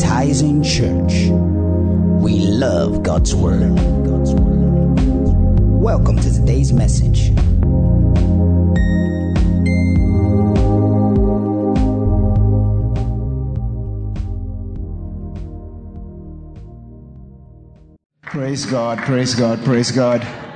Baptizing Church. We love God's Word. Welcome to today's message. Praise God, praise God, praise God.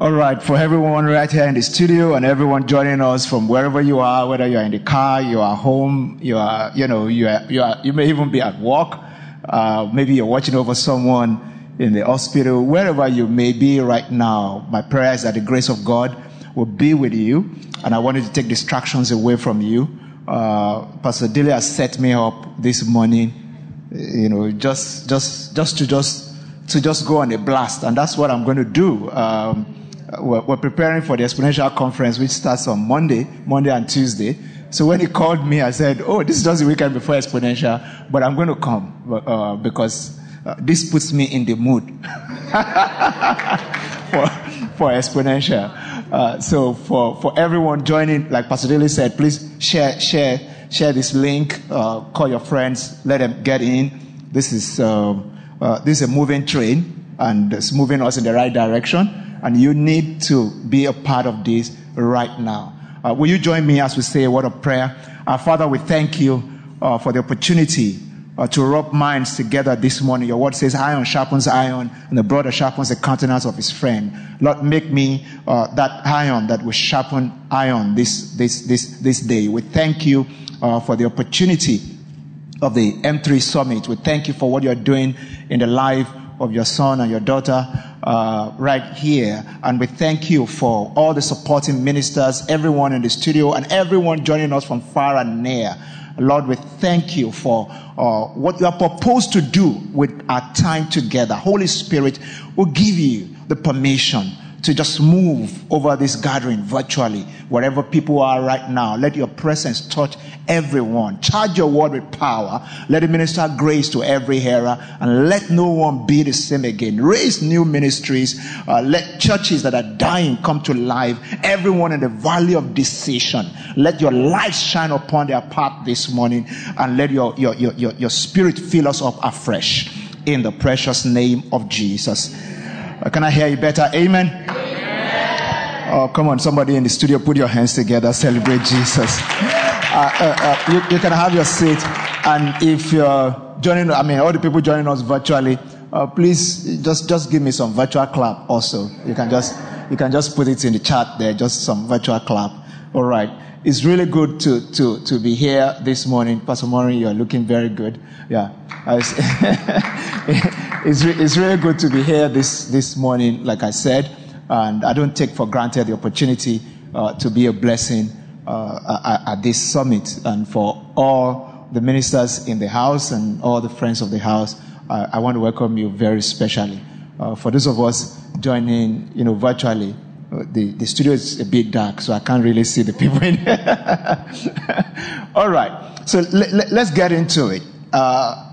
All right, for everyone right here in the studio and everyone joining us from wherever you are, whether you are in the car, you are home, you are, you know, you are, you are, you may even be at work, uh, maybe you're watching over someone in the hospital, wherever you may be right now. My prayer is that the grace of God will be with you, and I wanted to take distractions away from you. Uh, Pastor Dilly has set me up this morning, you know, just, just, just to just, to just go on a blast, and that's what I'm going to do. Um, we're, we're, preparing for the exponential conference, which starts on Monday, Monday and Tuesday. So when he called me, I said, "Oh, this is just the weekend before exponential, but I'm going to come uh, because uh, this puts me in the mood for for exponential." Uh, so for for everyone joining, like Pastor Daly said, please share share share this link. Uh, call your friends, let them get in. This is um, uh, this is a moving train, and it's moving us in the right direction and you need to be a part of this right now. Uh, will you join me as we say a word of prayer? Our Father, we thank you uh, for the opportunity uh, to rub minds together this morning. Your word says, iron sharpens iron, and the brother sharpens the countenance of his friend. Lord, make me uh, that iron that will sharpen iron this, this, this, this day. We thank you uh, for the opportunity of the M3 Summit. We thank you for what you're doing in the life of your son and your daughter uh, right here. And we thank you for all the supporting ministers, everyone in the studio, and everyone joining us from far and near. Lord, we thank you for uh, what you are proposed to do with our time together. Holy Spirit will give you the permission to just move over this gathering virtually, wherever people are right now. Let your presence touch everyone. Charge your word with power. Let it minister grace to every hearer and let no one be the same again. Raise new ministries. Uh, let churches that are dying come to life. Everyone in the valley of decision. Let your light shine upon their path this morning and let your, your, your, your, your spirit fill us up afresh in the precious name of Jesus. Can I hear you better? Amen. Amen. Oh, come on, somebody in the studio, put your hands together, celebrate Jesus. Uh, uh, uh, you, you, can have your seat, and if you're joining, I mean, all the people joining us virtually, uh, please just just give me some virtual clap. Also, you can just you can just put it in the chat there, just some virtual clap. All right. It's really good to, to, to be here this morning. Pastor Maury, you're looking very good. Yeah. it's, it's really good to be here this, this morning, like I said. And I don't take for granted the opportunity uh, to be a blessing uh, at, at, this summit. And for all the ministers in the house and all the friends of the house, uh, I want to welcome you very specially. Uh, for those of us joining, you know, virtually, uh, the, the studio is a bit dark, so I can't really see the people in here. All right, so let, us get into it. Uh,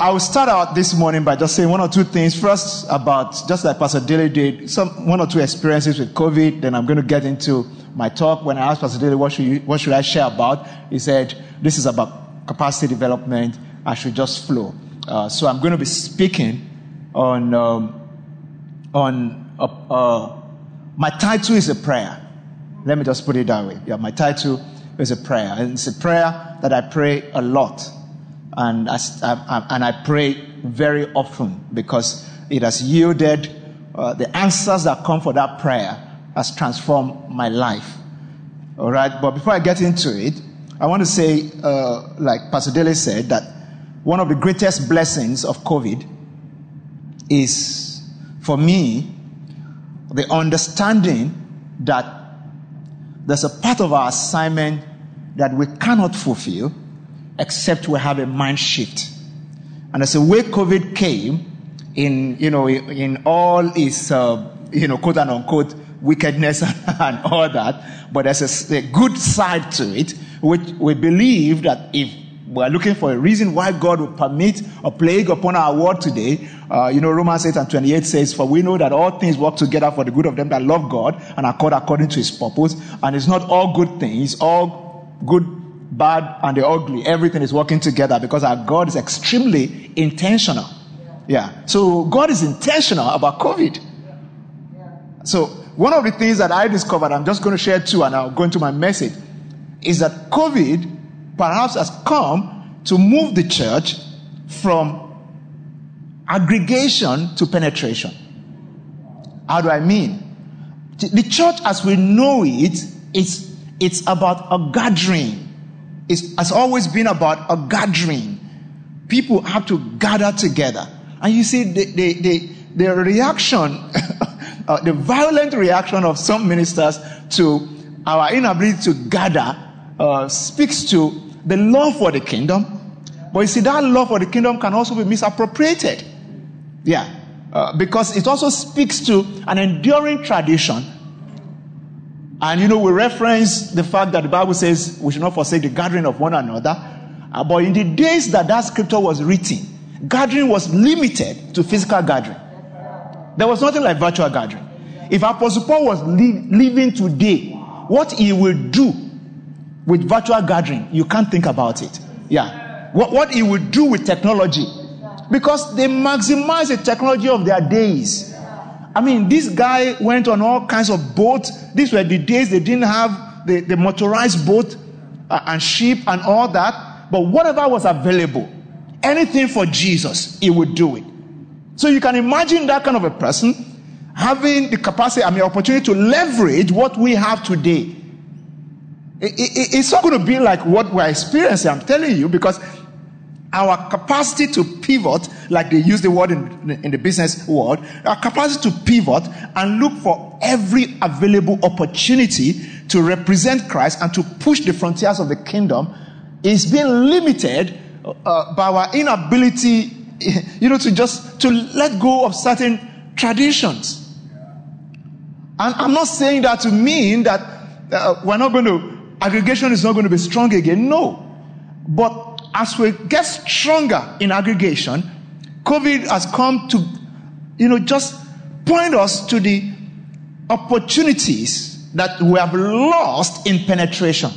I will start out this morning by just saying one or two things. First, about just like Pastor Daly did, some one or two experiences with COVID. Then I'm going to get into my talk. When I asked Pastor Daly what should you, what should I share about, he said this is about capacity development. I should just flow. Uh, so I'm going to be speaking on um, on uh, uh, my title is a prayer. Let me just put it that way. Yeah, my title is a prayer, and it's a prayer that I pray a lot and I, I, and I pray very often because it has yielded uh, the answers that come for that prayer has transformed my life. All right, but before I get into it, I want to say, uh, like Pastor Dele said, that one of the greatest blessings of COVID is for me the understanding that there's a part of our assignment that we cannot fulfill except we have a mind shift. And as the way COVID came, in you know in all its uh, you know quote and unquote wickedness and all that, but there's a, a good side to it, which we believe that if we're looking for a reason why God would permit a plague upon our world today. Uh, you know, Romans 8 and 28 says, For we know that all things work together for the good of them that love God and are called according to his purpose. And it's not all good things, all good bad and the ugly, everything is working together because our God is extremely intentional. Yeah. So God is intentional about COVID. So one of the things that I discovered, I'm just going to share two and I'll go into my message, is that COVID perhaps has come to move the church from aggregation to penetration. How do I mean? The church as we know it, it's, it's about a gathering. It has always been about a gathering. People have to gather together. And you see, the, the, the, the reaction, uh, the violent reaction of some ministers to our inability to gather uh, speaks to the love for the kingdom. But you see, that love for the kingdom can also be misappropriated. Yeah. Uh, because it also speaks to an enduring tradition. And you know, we reference the fact that the Bible says we should not forsake the gathering of one another. Uh, but in the days that that scripture was written, gathering was limited to physical gathering. There was nothing like virtual gathering. If Apostle Paul was li- living today, what he will do with virtual gathering, you can't think about it. Yeah. What, what he will do with technology, because they maximize the technology of their days. I mean, this guy went on all kinds of boats. These were the days they didn't have the, the motorized boat uh, and ship and all that. But whatever was available, anything for Jesus, he would do it. So you can imagine that kind of a person having the capacity, I mean, opportunity to leverage what we have today. It, it, it's not going to be like what we're experiencing, I'm telling you, because our capacity to pivot, like they use the word in, in the business world, our capacity to pivot and look for every available opportunity to represent Christ and to push the frontiers of the kingdom is being limited uh, by our inability, you know, to just to let go of certain traditions. And I'm not saying that to mean that uh, we're not going to aggregation is not going to be strong again. No, but as we get stronger in aggregation, COVID has come to, you know, just point us to the opportunities that we have lost in penetration.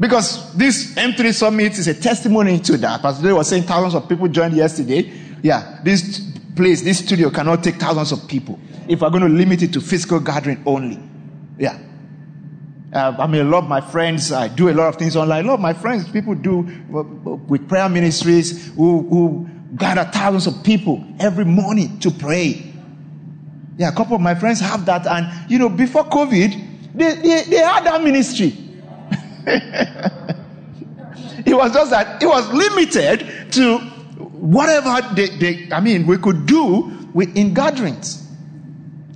Because this M3 summit is a testimony to that. As they were saying, thousands of people joined yesterday. Yeah, this place, this studio cannot take thousands of people if we're going to limit it to physical gathering only. Yeah. Uh, I mean, a lot of my friends, I do a lot of things online. A lot of my friends, people do with prayer ministries who, who gather thousands of people every morning to pray. Yeah, a couple of my friends have that. And, you know, before COVID, they, they, they had that ministry. it was just that it was limited to whatever they, they I mean, we could do with, in gatherings.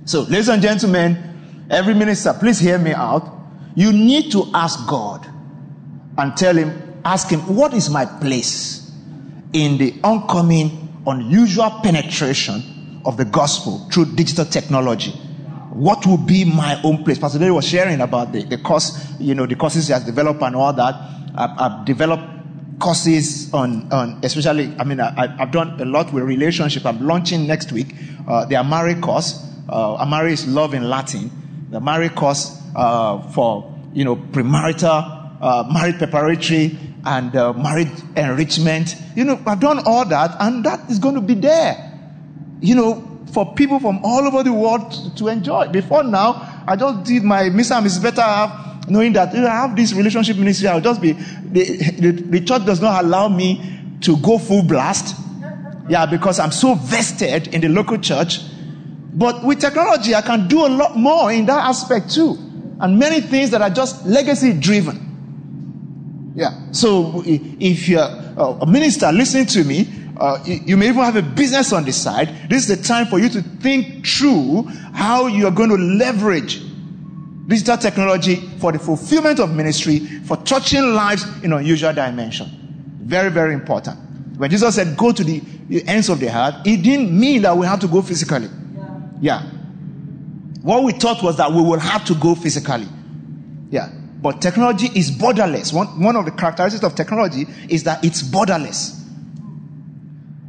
So, ladies and gentlemen, every minister, please hear me out. You need to ask God and tell Him, ask Him, what is my place in the oncoming, unusual penetration of the gospel through digital technology? What will be my own place? Pastor Larry was sharing about the, the course, you know, the courses he has developed and all that. I've, I've developed courses on, on, especially, I mean, I, have done a lot with relationship. I'm launching next week uh, the Amare course. Uh, Amare is love in Latin. The Amare course uh, for you know premarital, uh, marriage preparatory, and uh, marriage enrichment. You know, I've done all that, and that is going to be there. You know, for people from all over the world to, enjoy. Before now, I just did my Mr. and Mrs. Better Half, knowing that you I have this relationship ministry. I'll just be the, the, the church does not allow me to go full blast. Yeah, because I'm so vested in the local church but with technology, I can do a lot more in that aspect too. And many things that are just legacy driven. Yeah. So if you're uh, a minister listening to me, uh, you may even have a business on the side. This is the time for you to think through how you are going to leverage digital technology for the fulfillment of ministry, for touching lives in unusual dimension. Very, very important. When Jesus said, go to the ends of the earth, it didn't mean that we have to go physically. Yeah. What we thought was that we will have to go physically. Yeah. But technology is borderless. One, one of the characteristics of technology is that it's borderless.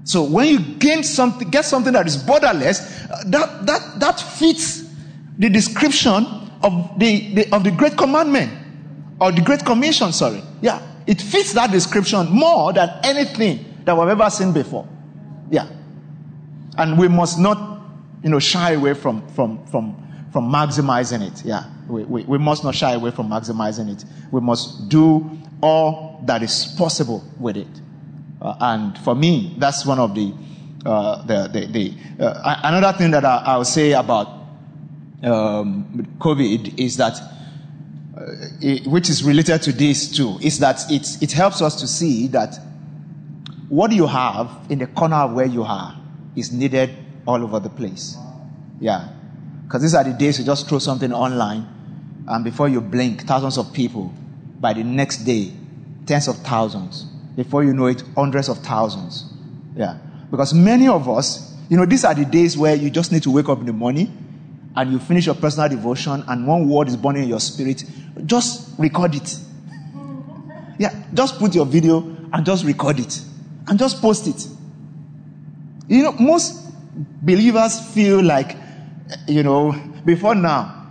So when you gain something, get something that is borderless, uh, that, that, that fits the description of the, the, of the great commandment. Or the Great Commission, sorry. Yeah. It fits that description more than anything that we've ever seen before. Yeah. And we must not, you know, shy away from, from, from, from maximizing it. Yeah. We, we, we must not shy away from maximizing it. We must do all that is possible with it. Uh, and for me, that's one of the, uh, the, the, the uh, another thing that I, will say about um, COVID is that, uh, it, which is related to this too, is that it, it helps us to see that what you have in the corner of where you are is needed all over the place. Yeah. Because these are the days you just throw something online, and before you blink, thousands of people, by the next day, tens of thousands. Before you know it, hundreds of thousands. Yeah. Because many of us, you know, these are the days where you just need to wake up in the morning and you finish your personal devotion and one word is burning in your spirit. Just record it. Yeah. Just put your video and just record it and just post it. You know, most believers feel like, you know, before now,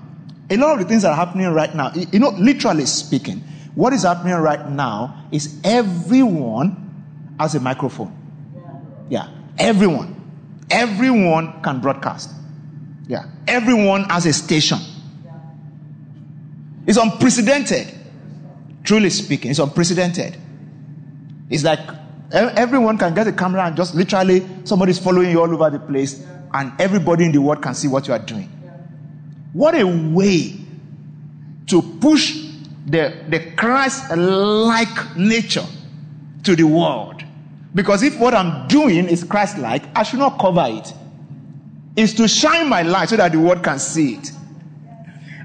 a lot of the things that are happening right now, you know, literally speaking, what is happening right now is everyone has a microphone. Yeah, everyone. Everyone can broadcast. Yeah, everyone has a station. It's unprecedented. Truly speaking, it's unprecedented. It's like Everyone can get a camera and just literally somebody's following you all over the place, and everybody in the world can see what you are doing. What a way to push the, the Christ like nature to the world. Because if what I'm doing is Christ like, I should not cover it. It's to shine my light so that the world can see it.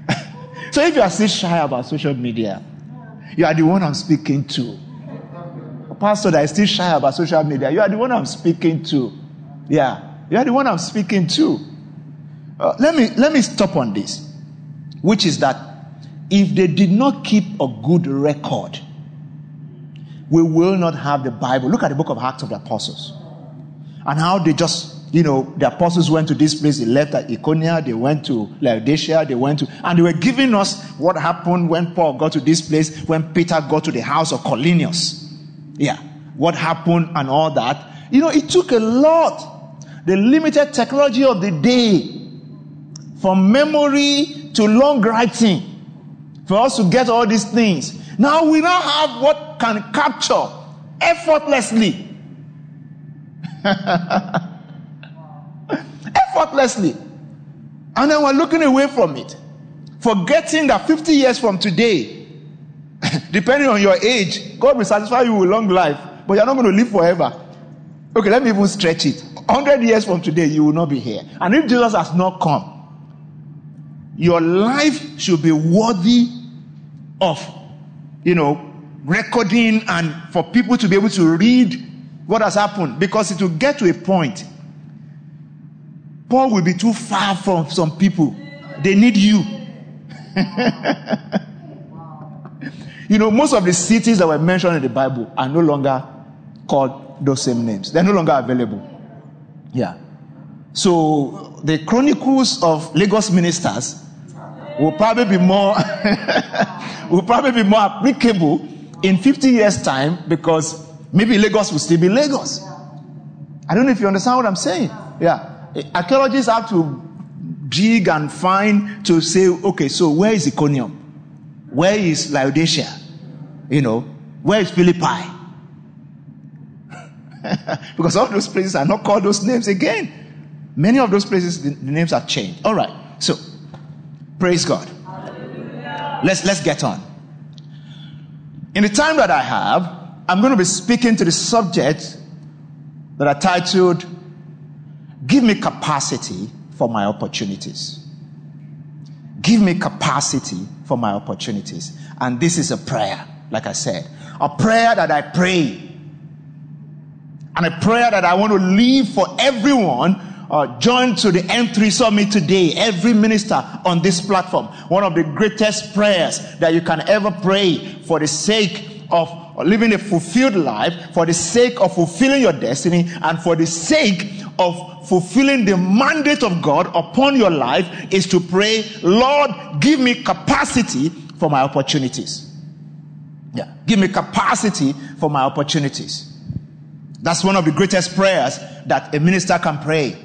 so if you are still shy about social media, you are the one I'm speaking to pastor that is still shy about social media, you are the one I'm speaking to. Yeah, you are the one I'm speaking to. Uh, let me let me stop on this, which is that if they did not keep a good record, we will not have the Bible. Look at the book of Acts of the Apostles and how they just you know, the apostles went to this place, they left at Iconium, they went to Laodicea, they went to, and they were giving us what happened when Paul got to this place, when Peter got to the house of Cornelius. Yeah. What happened and all that. You know, it took a lot. The limited technology of the day, from memory to long writing, for us to get all these things. Now we now have what can capture effortlessly. effortlessly. And then we're looking away from it, forgetting that 50 years from today, Depending on your age, God will satisfy you with long life, but you're not going to live forever. Okay, let me even stretch it. 100 years from today, you will not be here. And if Jesus has not come, your life should be worthy of, you know, recording and for people to be able to read what has happened because it will get to a point. Paul will be too far from some people. They need you. You know, most of the cities that were mentioned in the Bible are no longer called those same names. They're no longer available. Yeah. So the chronicles of Lagos ministers will probably be more will probably be more applicable in 50 years' time because maybe Lagos will still be Lagos. I don't know if you understand what I'm saying. Yeah. Archaeologists have to dig and find to say, okay, so where is Iconium? Where is Laodicea? You know, where is Philippi? because all those places are not called those names again. Many of those places, the, the names are changed. All right. So, praise God. Let's, let's get on. In the time that I have, I'm going to be speaking to the subject that I titled, Give Me Capacity for My Opportunities. Give me capacity for my opportunities. And this is a prayer like I said. A prayer that I pray. And a prayer that I want to leave for everyone uh, joined to the M3 summit today. Every minister on this platform. One of the greatest prayers that you can ever pray for the sake of living a fulfilled life, for the sake of fulfilling your destiny, and for the sake of fulfilling the mandate of God upon your life is to pray, Lord, give me capacity for my opportunities. Yeah. Give me capacity for my opportunities. That's one of the greatest prayers that a minister can pray.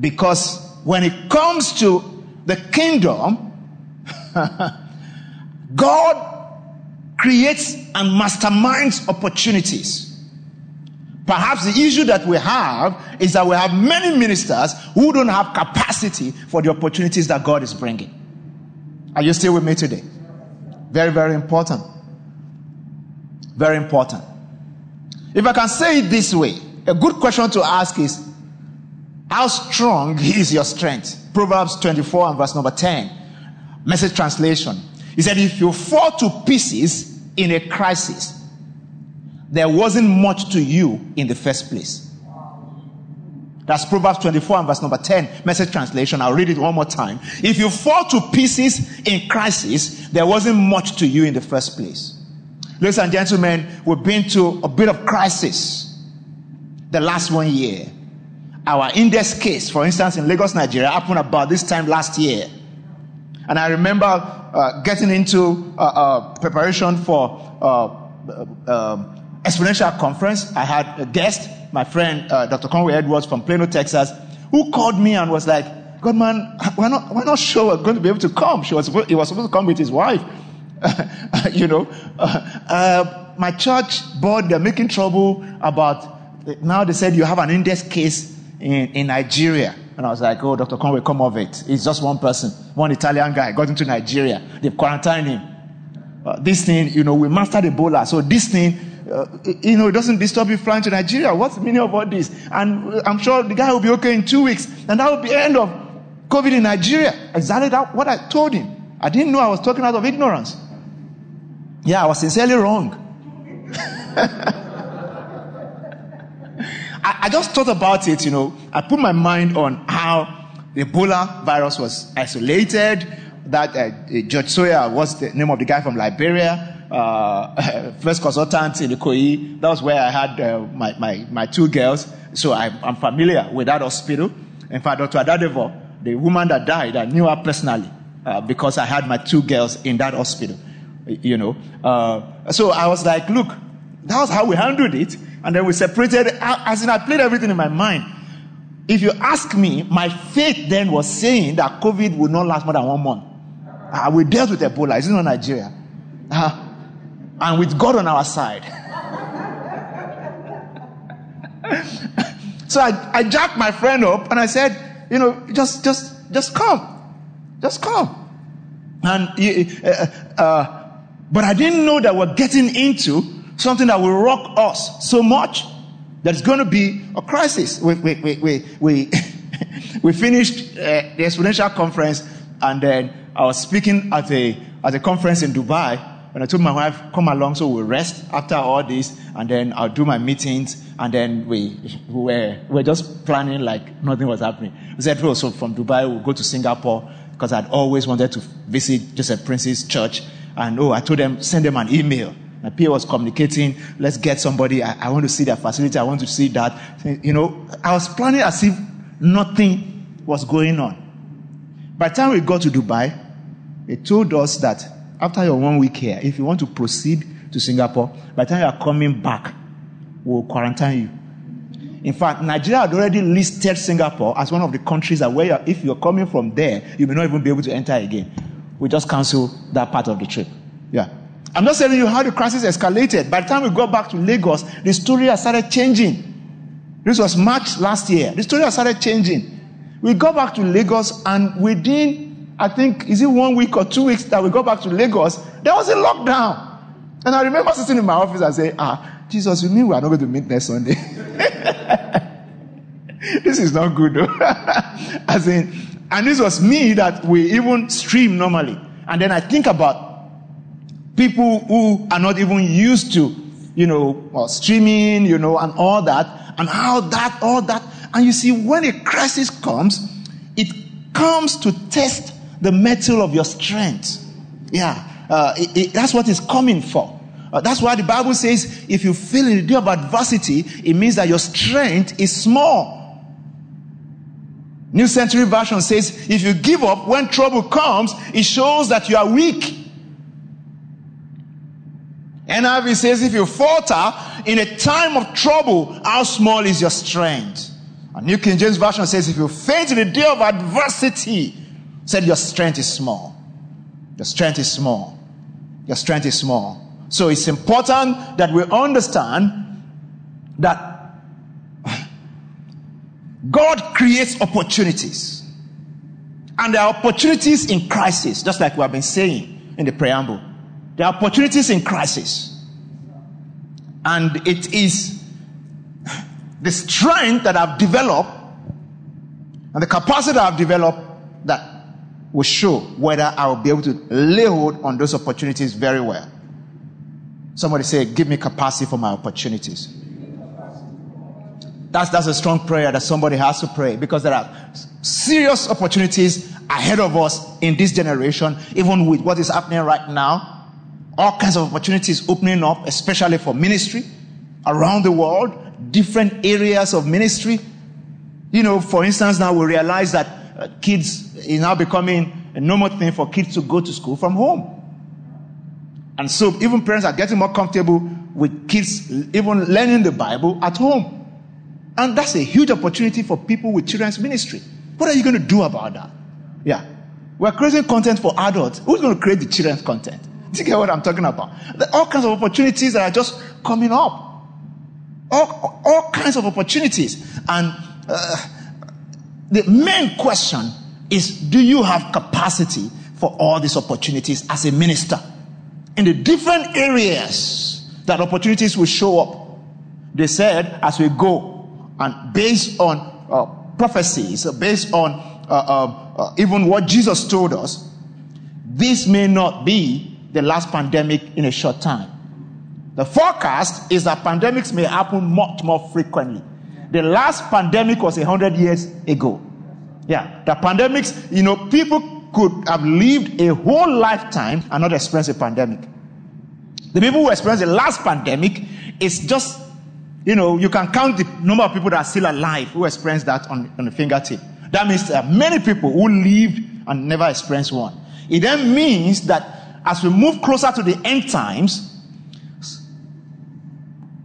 Because when it comes to the kingdom, God creates and masterminds opportunities. Perhaps the issue that we have is that we have many ministers who don't have capacity for the opportunities that God is bringing. Are you still with me today? Very, very important. Very important. If I can say it this way, a good question to ask is how strong is your strength? Proverbs 24 and verse number 10. Message translation. He said, If you fall to pieces in a crisis, there wasn't much to you in the first place. That's Proverbs 24 and verse number 10, message translation. I'll read it one more time. If you fall to pieces in crisis, there wasn't much to you in the first place. Ladies and gentlemen, we've been to a bit of crisis the last one year. Our index case, for instance, in Lagos, Nigeria, happened about this time last year. And I remember uh, getting into uh, uh, preparation for uh, uh, um, exponential conference. I had a guest, my friend uh, Dr. Conway Edwards from Plano, Texas, who called me and was like, "God, man, we're not, we're not sure we're going to be able to come." She was, he was supposed to come with his wife. you know, uh, uh, my church board, they're making trouble about, now they said you have an index case in, in Nigeria. And I was like, oh, Dr. Conway, come of it. It's just one person, one Italian guy got into Nigeria. They've quarantined him. Uh, this thing, you know, we mastered Ebola. So this thing, uh, you know, it doesn't disturb you flying to Nigeria. What's the meaning of all this? And I'm sure the guy will be okay in two weeks. And that will be end of COVID in Nigeria. Exactly that, what I told him. I didn't know I was talking out of ignorance. Yeah, I was sincerely wrong. I, I, just thought about it, you know. I put my mind on how the Ebola virus was isolated. That uh, George Sawyer was the name of the guy from Liberia, uh, first consultant in the Koi. That was where I had uh, my, my, my two girls. So I, am familiar with that hospital. In fact, Dr. Adadevoh, the woman that died, I knew her personally uh, because I had my two girls in that hospital you know. Uh, so I was like, look, that was how we handled it. And then we separated, as in I played everything in my mind. If you ask me, my faith then was saying that COVID would not last more than one month. Uh, we dealt with Ebola, it's not Nigeria. Uh, and with God on our side. so I, I jacked my friend up and I said, you know, just, just, just come. Just come. And uh, uh, but I didn't know that we're getting into something that will rock us so much that it's going to be a crisis. We, we, we, we, we, we finished uh, the exponential conference and then I was speaking at a, at a conference in Dubai and I told my wife, come along so we'll rest after all this and then I'll do my meetings and then we, we were, we were just planning like nothing was happening. We said, oh, so from Dubai we'll go to Singapore because I'd always wanted to visit Joseph Prince's church and oh, I told them, send them an email. My peer was communicating, let's get somebody. I, I want to see their facility. I want to see that. You know, I was planning as if nothing was going on. By the time we got to Dubai, they told us that after your one week here, if you want to proceed to Singapore, by the time you are coming back, we'll quarantine you. In fact, Nigeria had already listed Singapore as one of the countries that where you're, if you're coming from there, you may not even be able to enter again we just cancel that part of the trip. Yeah. I'm not telling you how the crisis escalated. By the time we got back to Lagos, the story has started changing. This was March last year. The story has started changing. We got back to Lagos, and within, I think, is it one week or two weeks that we got back to Lagos, there was a lockdown. And I remember sitting in my office and saying, Ah, Jesus, you mean we are not going to meet next Sunday? this is not good, though. As in, and this was me that we even stream normally. And then I think about people who are not even used to, you know, uh, streaming, you know, and all that, and how that, all that. And you see, when a crisis comes, it comes to test the mettle of your strength. Yeah, uh, it, it, that's what it's coming for. Uh, that's why the Bible says if you feel in the day of adversity, it means that your strength is small. New Century Version says, if you give up when trouble comes, it shows that you are weak. NIV says, if you falter in a time of trouble, how small is your strength? And New King James Version says, if you faint in the day of adversity, said your strength is small. Your strength is small. Your strength is small. So it's important that we understand that God creates opportunities. And there are opportunities in crisis, just like we have been saying in the preamble. There are opportunities in crisis. And it is the strength that I've developed and the capacity I've developed that will show whether I will be able to lay hold on those opportunities very well. Somebody say, Give me capacity for my opportunities. That's, that's a strong prayer that somebody has to pray because there are serious opportunities ahead of us in this generation, even with what is happening right now. All kinds of opportunities opening up, especially for ministry around the world, different areas of ministry. You know, for instance, now we realize that kids is now becoming a normal thing for kids to go to school from home. And so even parents are getting more comfortable with kids even learning the Bible at home. And that's a huge opportunity for people with children's ministry. What are you going to do about that? Yeah. We're creating content for adults. Who's going to create the children's content? Do you get what I'm talking about? There are all kinds of opportunities that are just coming up. All, all kinds of opportunities. And uh, the main question is do you have capacity for all these opportunities as a minister? In the different areas that opportunities will show up. They said, as we go, and based on uh, prophecies, uh, based on uh, uh, uh, even what Jesus told us, this may not be the last pandemic in a short time. The forecast is that pandemics may happen much more frequently. The last pandemic was 100 years ago. Yeah, the pandemics, you know, people could have lived a whole lifetime and not experience a pandemic. The people who experienced the last pandemic is just you know, you can count the number of people that are still alive who experienced that on, on the fingertip. That means there are many people who lived and never experienced one. It then means that as we move closer to the end times,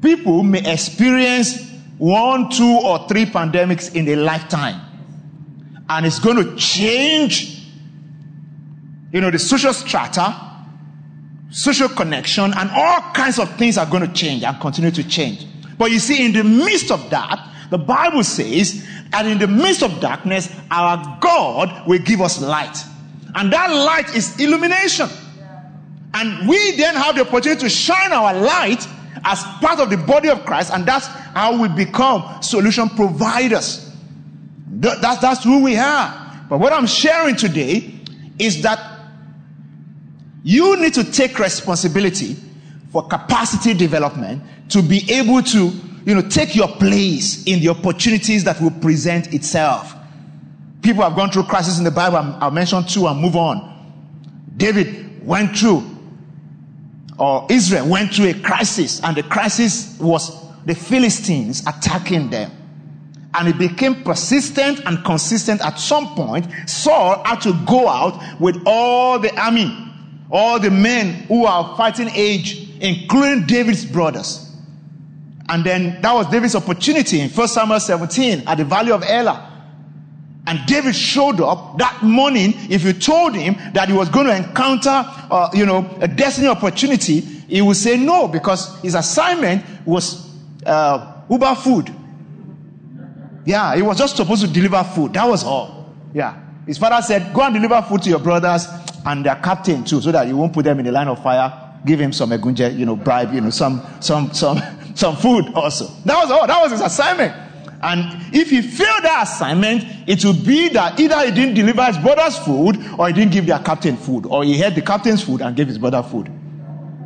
people may experience one, two, or three pandemics in a lifetime. And it's going to change, you know, the social strata, social connection, and all kinds of things are going to change and continue to change. But you see, in the midst of that, the Bible says, and in the midst of darkness, our God will give us light. And that light is illumination. And we then have the opportunity to shine our light as part of the body of Christ, and that's how we become solution providers. That's, that's who we are. But what I'm sharing today is that you need to take responsibility for capacity development to be able to, you know, take your place in the opportunities that will present itself. People have gone through crises in the Bible. I'll mention two and move on. David went through, or Israel went through a crisis, and the crisis was the Philistines attacking them. And it became persistent and consistent at some point. Saul had to go out with all the army, all the men who are fighting age including David's brothers. And then that was David's opportunity in 1 Samuel 17 at the Valley of Elah. And David showed up that morning. If you told him that he was going to encounter, uh, you know, a destiny opportunity, he would say no because his assignment was uh, Uber food. Yeah, he was just supposed to deliver food. That was all. Yeah. His father said, go and deliver food to your brothers and their captain too, so that you won't put them in the line of fire give him some egunje, you know, bribe, you know, some, some, some, some food also. That was all. That was his assignment. And if he failed that assignment, it would be that either he didn't deliver his brother's food or he didn't give their captain food, or he had the captain's food and gave his brother food.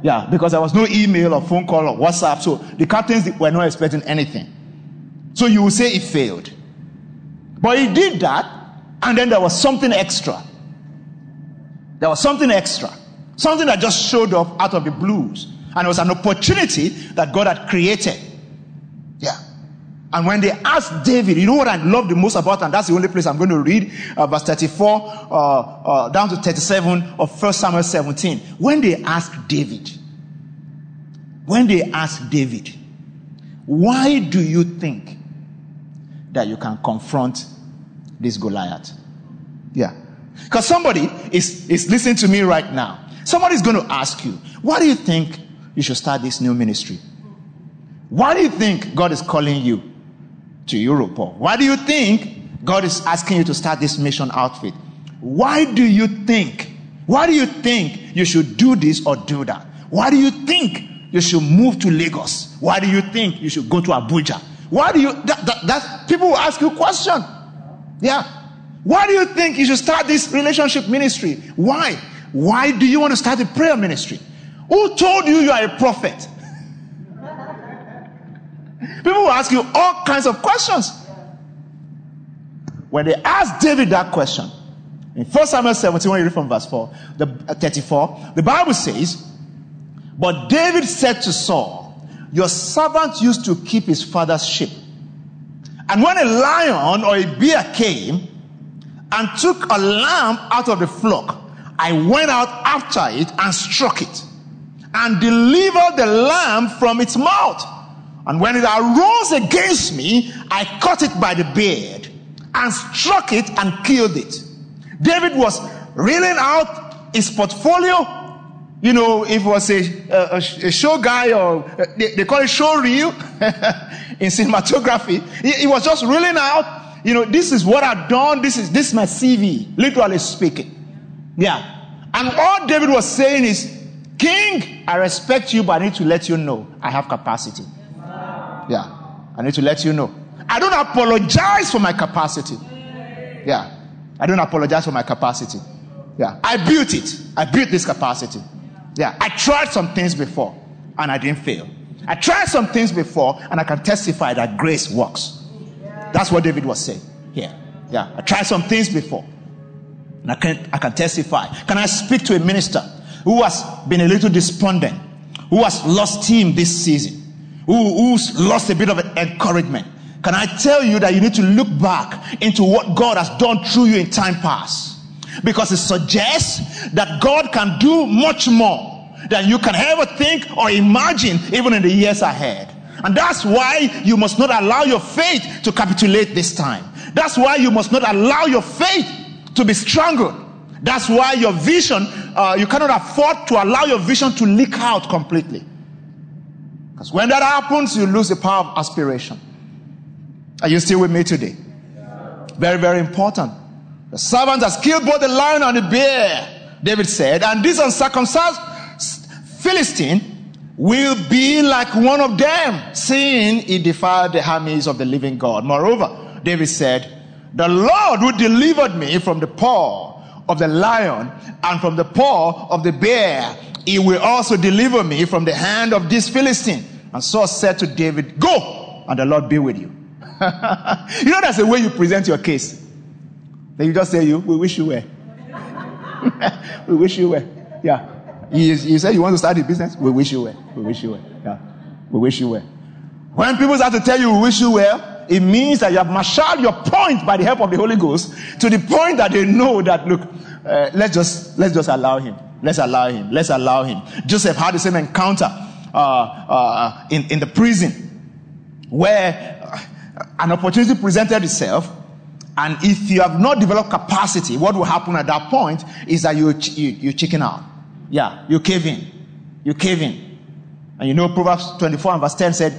Yeah, because there was no email or phone call or WhatsApp, so the captains were not expecting anything. So you will say he failed. But he did that, and then there was something extra. There was something extra. Something that just showed up out of the blues. And it was an opportunity that God had created. And when they asked David, you know what I love the most about, and that's the only place I'm going to read, uh, verse 34 uh, uh, down to 37 of 1 Samuel 17. When they asked David, when they asked David, Why do you think that you can confront this Goliath? Yeah. Because somebody is, is listening to me right now. Somebody's going to ask you, Why do you think you should start this new ministry? Why do you think God is calling you to Europe? Why do you think God is asking you to start this mission outfit? Why do you think? Why do you think you should do this or do that? Why do you think you should move to Lagos? Why do you think you should go to Abuja? Why do you that, that, that people will ask you question? Yeah. Why do you think you should start this relationship ministry? Why? Why do you want to start a prayer ministry? Who told you you are a prophet? People will ask you all kinds of questions. When they asked David that question, in 1 Samuel 17, when you read from verse 4, the, uh, 34, the Bible says, But David said to Saul, Your servant used to keep his father's sheep. And when a lion or a bear came and took a lamb out of the flock, I went out after it and struck it and delivered the lamb from its mouth. And when it arose against me, I caught it by the beard and struck it and killed it. David was reeling out his portfolio. You know, if it was a, a, a show guy or uh, they, they, call it show reel in cinematography, he, he was just reeling out. You know, this is what I've done. This is this is my CV, literally speaking. Yeah. And all David was saying is, King, I respect you, but I need to let you know I have capacity. Yeah. I need to let you know. I don't apologize for my capacity. Yeah. I don't apologize for my capacity. Yeah. I built it. I built this capacity. Yeah. I tried some things before and I didn't fail. I tried some things before and I can testify that grace works. That's what David was saying here. Yeah. I tried some things before and I can, I can testify. Can I speak to a minister who has been a little despondent, who has lost him this season? Who, who's lost a bit of encouragement, can I tell you that you need to look back into what God has done through you in time past? Because it suggests that God can do much more than you can ever think or imagine, even in the years ahead. And that's why you must not allow your faith to capitulate this time. That's why you must not allow your faith to be strangled. That's why your vision, uh, you cannot afford to allow your vision to leak out completely. Because when that happens, you lose the power of aspiration. Are you still with me today? Very, very important. The servant has killed both the lion and the bear, David said, and this uncircumcised Philistine will be like one of them, seeing he defied the armies of the living God. Moreover, David said, The Lord who delivered me from the paw of the lion and from the paw of the bear he will also deliver me from the hand of this Philistine. And Saul said to David, Go, and the Lord be with you. you know, that's the way you present your case. Then you just say, You, we wish you were. we wish you were. Yeah. You, you say you want to start a business? We wish you were. We wish you were. Yeah. We wish you were. When people start to tell you we wish you well, it means that you have marshaled your point by the help of the Holy Ghost to the point that they know that look, uh, let's just let's just allow him. Let's allow him. Let's allow him. Joseph had the same encounter uh, uh, in, in the prison where uh, an opportunity presented itself. And if you have not developed capacity, what will happen at that point is that you, you, you chicken out. Yeah, you cave in. You cave in. And you know, Proverbs 24 and verse 10 said,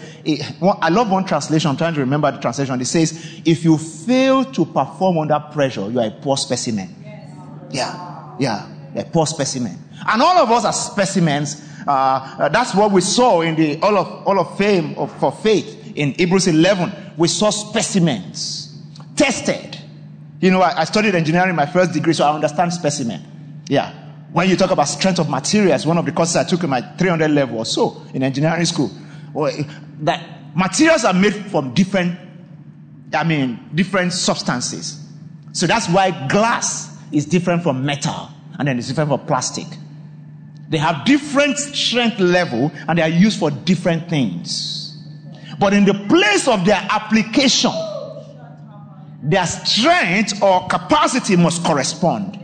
I love one translation. I'm trying to remember the translation. It says, if you fail to perform under pressure, you are a poor specimen. Yeah, yeah a poor specimen. And all of us are specimens. Uh, uh, that's what we saw in the all of, Hall of Fame of, for Faith in Hebrews 11. We saw specimens tested. You know, I, I studied engineering my first degree, so I understand specimen. Yeah. When you talk about strength of materials, one of the courses I took in my 300 level or so in engineering school, well, that materials are made from different, I mean, different substances. So that's why glass is different from metal and then it's different for plastic. They have different strength level and they are used for different things. But in the place of their application, their strength or capacity must correspond.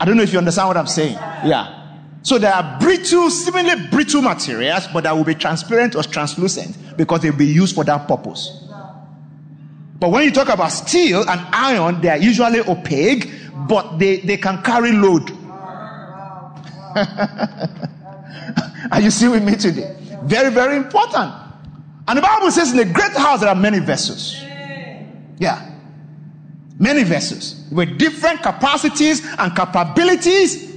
I don't know if you understand what I'm saying. Yeah. So there are brittle, seemingly brittle materials, but that will be transparent or translucent because they'll be used for that purpose. But when you talk about steel and iron, they are usually opaque, but they, they can carry load. are you still with me today? Very, very important. And the Bible says in a great house there are many vessels. Yeah. Many vessels with different capacities and capabilities.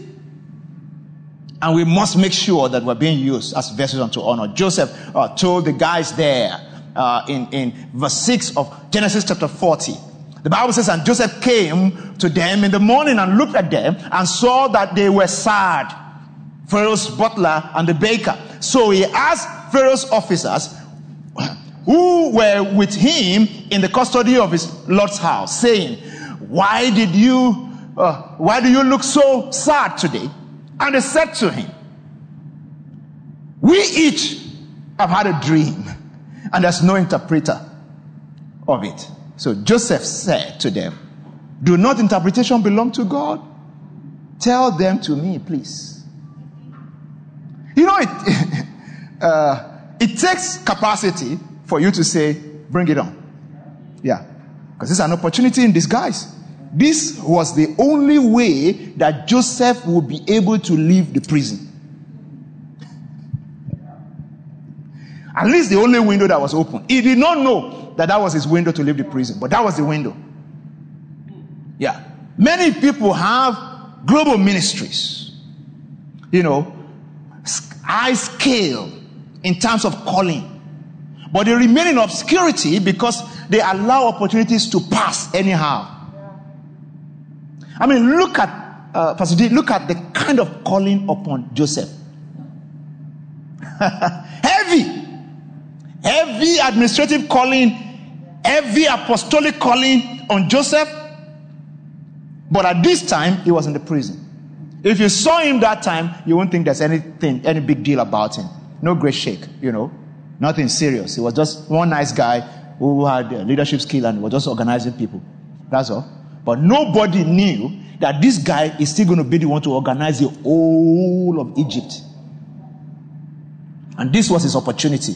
And we must make sure that we're being used as vessels unto honor. Joseph uh, told the guys there uh, in, in verse 6 of Genesis chapter 40. The Bible says, And Joseph came to them in the morning and looked at them and saw that they were sad. Pharaoh's butler and the baker. So he asked Pharaoh's officers, who were with him in the custody of his Lord's house, saying, Why did you, uh, why do you look so sad today? And they said to him, We each have had a dream, and there's no interpreter of it. So Joseph said to them, Do not interpretation belong to God? Tell them to me, please. You know, it, uh, it takes capacity for you to say, bring it on. Yeah. Because it's an opportunity in disguise. This was the only way that Joseph would be able to leave the prison. At least the only window that was open. He did not know that that was his window to leave the prison, but that was the window. Yeah. Many people have global ministries, you know, high scale in terms of calling. But they remain in obscurity because they allow opportunities to pass anyhow. I mean, look at uh, Pastor D, look at the kind of calling upon Joseph. heavy administrative calling, heavy apostolic calling on Joseph. But at this time, he was in the prison. If you saw him that time, you won't think there's anything, any big deal about him. No great shake, you know. Nothing serious. He was just one nice guy who had leadership skill and was just organizing people. That's all. But nobody knew that this guy is still going to be the one to organize the whole of Egypt. And this was his opportunity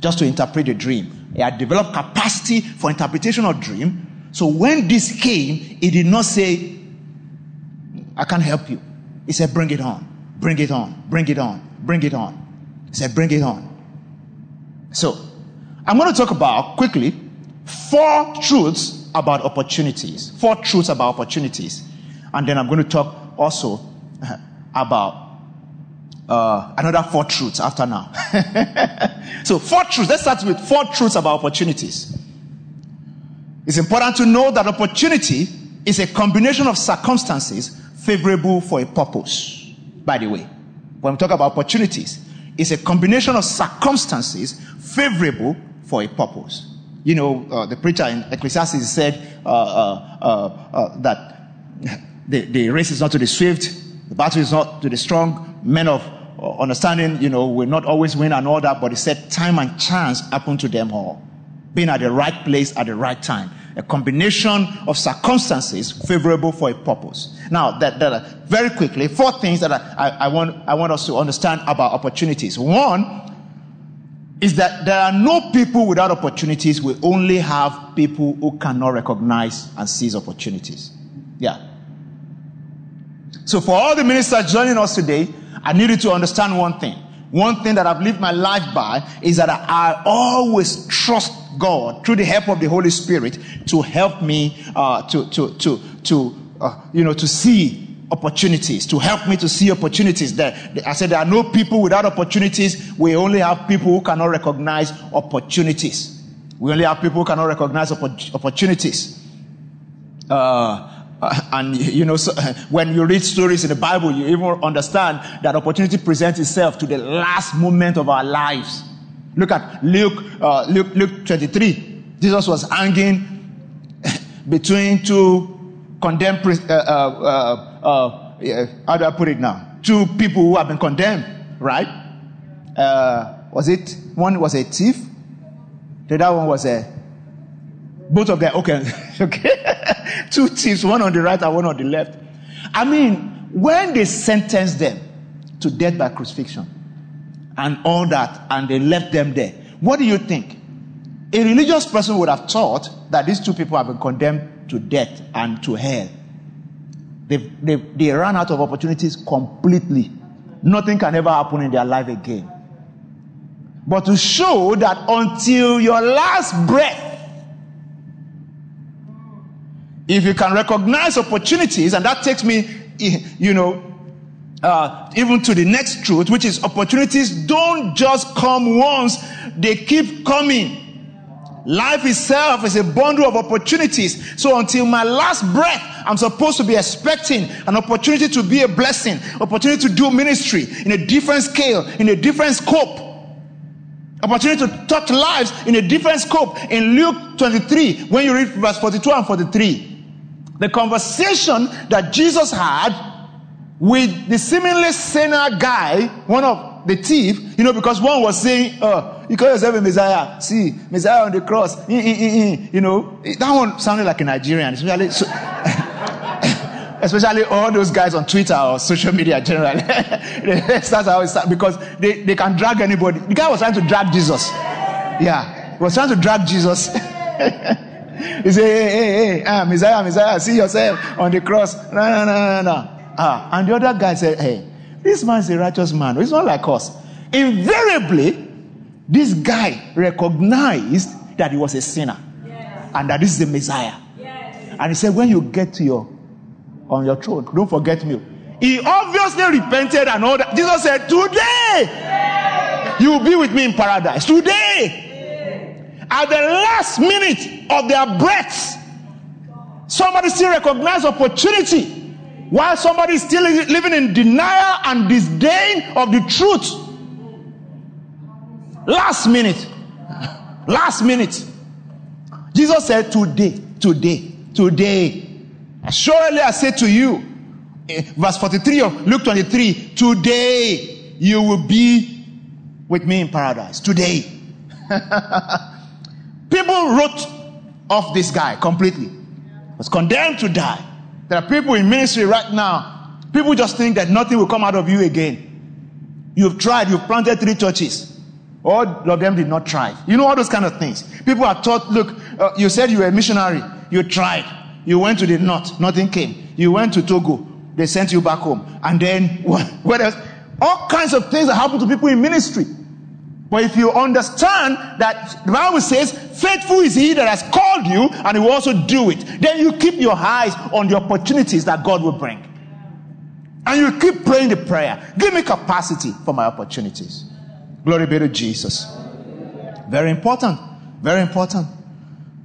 just to interpret a dream. He had developed capacity for interpretation of dream. So when this came, he did not say, I can't help you. He said, Bring it on, bring it on, bring it on, bring it on. He said, Bring it on. So, I'm going to talk about quickly four truths about opportunities. Four truths about opportunities. And then I'm going to talk also about uh, another four truths after now. so, four truths. Let's start with four truths about opportunities. It's important to know that opportunity is a combination of circumstances favorable for a purpose. By the way, when we talk about opportunities, it's a combination of circumstances favorable for a purpose. You know, uh, the preacher in Ecclesiastes said uh, uh, uh, uh that the, the race is not to the swift, the battle is not to the strong. Men of Uh, understanding, you know, will not always win and all that, but he said time and chance happen to them all. Being at the right place at the right time. A combination of circumstances favorable for a purpose. Now, that, that uh, very quickly, four things that I, I, want, I want us to understand about opportunities. One, is that there are no people without opportunities. We only have people who cannot recognize and seize opportunities. Yeah. So for all the ministers joining us today, I need you to understand one thing. One thing that I've lived my life by is that I always trust God through the help of the Holy Spirit to help me uh, to to to to uh, you know to see opportunities, to help me to see opportunities. There, I said there are no people without opportunities. We only have people who cannot recognize opportunities. We only have people who cannot recognize opportunities. Uh, and you know, so, when you read stories in the Bible, you even understand that opportunity presents itself to the last moment of our lives. Look at Luke, uh, Luke, Luke 23. Jesus was hanging between two condemned, uh, uh, uh, uh, how do I put it now? Two people who have been condemned, right? Uh, was it, one was a thief, the other one was a, both of them, okay, okay. Two thieves, one on the right and one on the left. I mean, when they sentenced them to death by crucifixion and all that, and they left them there, what do you think? A religious person would have thought that these two people have been condemned to death and to hell. They, they, they ran out of opportunities completely. Nothing can ever happen in their life again. But to show that until your last breath, if you can recognize opportunities, and that takes me, you know, uh, even to the next truth, which is opportunities don't just come once, they keep coming. Life itself is a bundle of opportunities. So until my last breath, I'm supposed to be expecting an opportunity to be a blessing, opportunity to do ministry in a different scale, in a different scope. Opportunity to touch lives in a different scope. In Luke 23, when you read verse 42 and 43, the conversation that Jesus had with the seemingly sinner guy, one of the thief, you know, because one was saying, uh, you call yourself a Messiah. See, Messiah on the cross. Mm, mm, mm, you know, that one sounded like a Nigerian, especially, so, especially all those guys on Twitter or social media generally. That's how it starts because they, they can drag anybody. The guy was trying to drag Jesus. Yeah, he was trying to drag Jesus. He said, hey, hey, hey, ah, Messiah, Messiah, see yourself on the cross. No, no, no, no, no. Ah, and the other guy said, hey, this man is a righteous man. He's not like us. Invariably, this guy recognized that he was a sinner yes. and that this is the Messiah. Yes. And he said, when you get to your on your throne, don't forget me. He obviously repented and all that. Jesus said, Today yes. you will be with me in paradise. Today at the last minute of their breaths, somebody still recognize opportunity while somebody is still living in denial and disdain of the truth. Last minute, last minute, Jesus said, Today, today, today. Surely I say to you, eh, verse 43 of Luke 23, today you will be with me in paradise. Today. Wrote off this guy completely. Was condemned to die. There are people in ministry right now. People just think that nothing will come out of you again. You've tried, you've planted three churches. All of them did not try. You know all those kind of things. People are taught, look, uh, you said you were a missionary. You tried. You went to the north. Nothing came. You went to Togo. They sent you back home. And then, what else? All kinds of things that happen to people in ministry. But if you understand that the Bible says, faithful is he that has called you and he will also do it, then you keep your eyes on the opportunities that God will bring. And you keep praying the prayer. Give me capacity for my opportunities. Glory be to Jesus. Very important. Very important.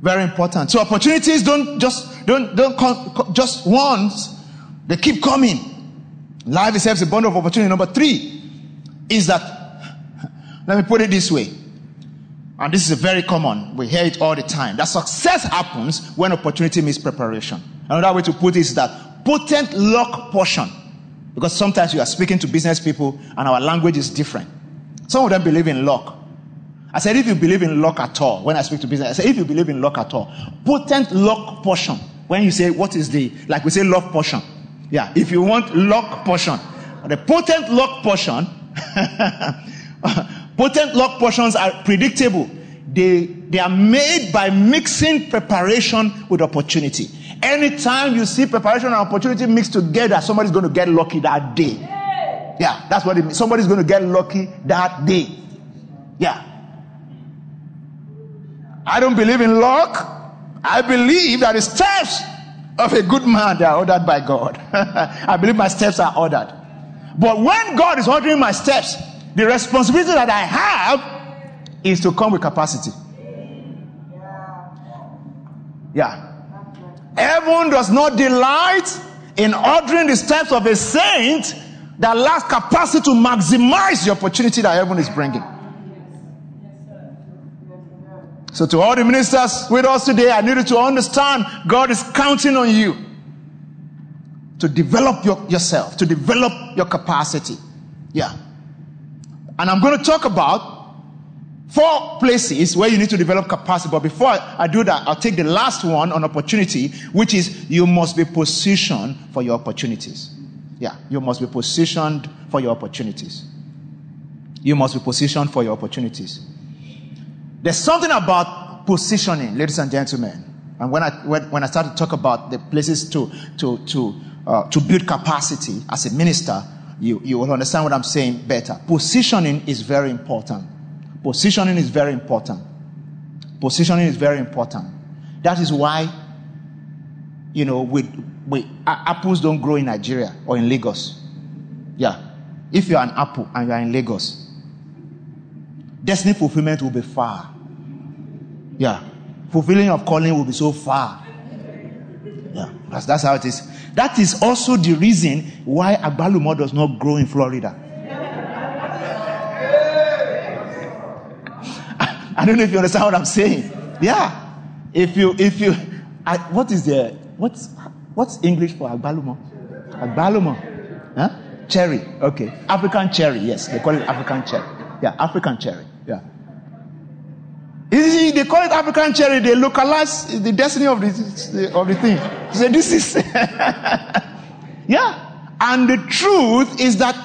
Very important. So opportunities don't just don't don't come just once. They keep coming. Life itself is a bundle of opportunity. Number three is that let me put it this way. And this is very common. We hear it all the time. That success happens when opportunity meets preparation. Another way to put it is that potent luck portion. Because sometimes we are speaking to business people and our language is different. Some of them believe in luck. I said, if you believe in luck at all, when I speak to business, I said, if you believe in luck at all, potent luck portion. When you say, what is the, like we say, luck portion. Yeah, if you want luck portion, the potent luck portion Potent luck portions are predictable. They, they are made by mixing preparation with opportunity. Anytime you see preparation and opportunity mixed together, somebody's going to get lucky that day. Yeah, that's what it means. Somebody's going to get lucky that day. Yeah. I don't believe in luck. I believe that the steps of a good man are ordered by God. I believe my steps are ordered. But when God is ordering my steps, the responsibility that I have is to come with capacity. Yeah. Heaven does not delight in ordering the steps of a saint that lacks capacity to maximize the opportunity that heaven is bringing. So, to all the ministers with us today, I need you to understand God is counting on you to develop your, yourself, to develop your capacity. Yeah. And I'm going to talk about four places where you need to develop capacity. But before I do that, I'll take the last one on opportunity, which is you must be positioned for your opportunities. Yeah, you must be positioned for your opportunities. You must be positioned for your opportunities. There's something about positioning, ladies and gentlemen. And when I, when, when I start to talk about the places to, to, to, uh, to build capacity as a minister, you, you will understand what I'm saying better. Positioning is very important. Positioning is very important. Positioning is very important. That is why, you know, we, we, apples don't grow in Nigeria or in Lagos. Yeah. If you're an apple and you're in Lagos, destiny fulfillment will be far. Yeah. Fulfilling of calling will be so far. That's, that's how it is. That is also the reason why Agbalumo does not grow in Florida. I don't know if you understand what I'm saying. Yeah. If you, if you, I, what is the, what's, what's English for Agbalumo? Agbalumo. Huh? Cherry. Okay. African cherry. Yes. They call it African cherry. Yeah. African cherry. Yeah. They call it African cherry. They localize the destiny of the, of the thing. So this is, yeah. And the truth is that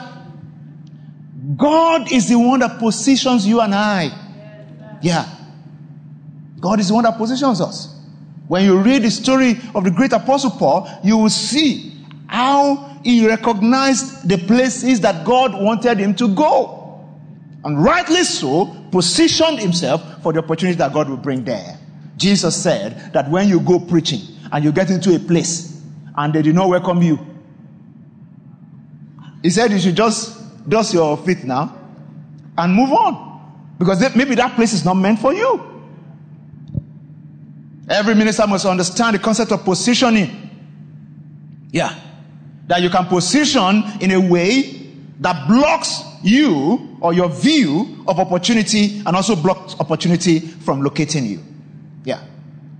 God is the one that positions you and I. Yeah. God is the one that positions us. When you read the story of the great apostle Paul, you will see how he recognized the places that God wanted him to go. And rightly so, positioned himself for the opportunity that God will bring there. Jesus said that when you go preaching and you get into a place and they do not welcome you, he said you should just dust your feet now and move on. Because maybe that place is not meant for you. Every minister must understand the concept of positioning. Yeah. That you can position in a way that blocks you or your view of opportunity and also blocks opportunity from locating you. Yeah.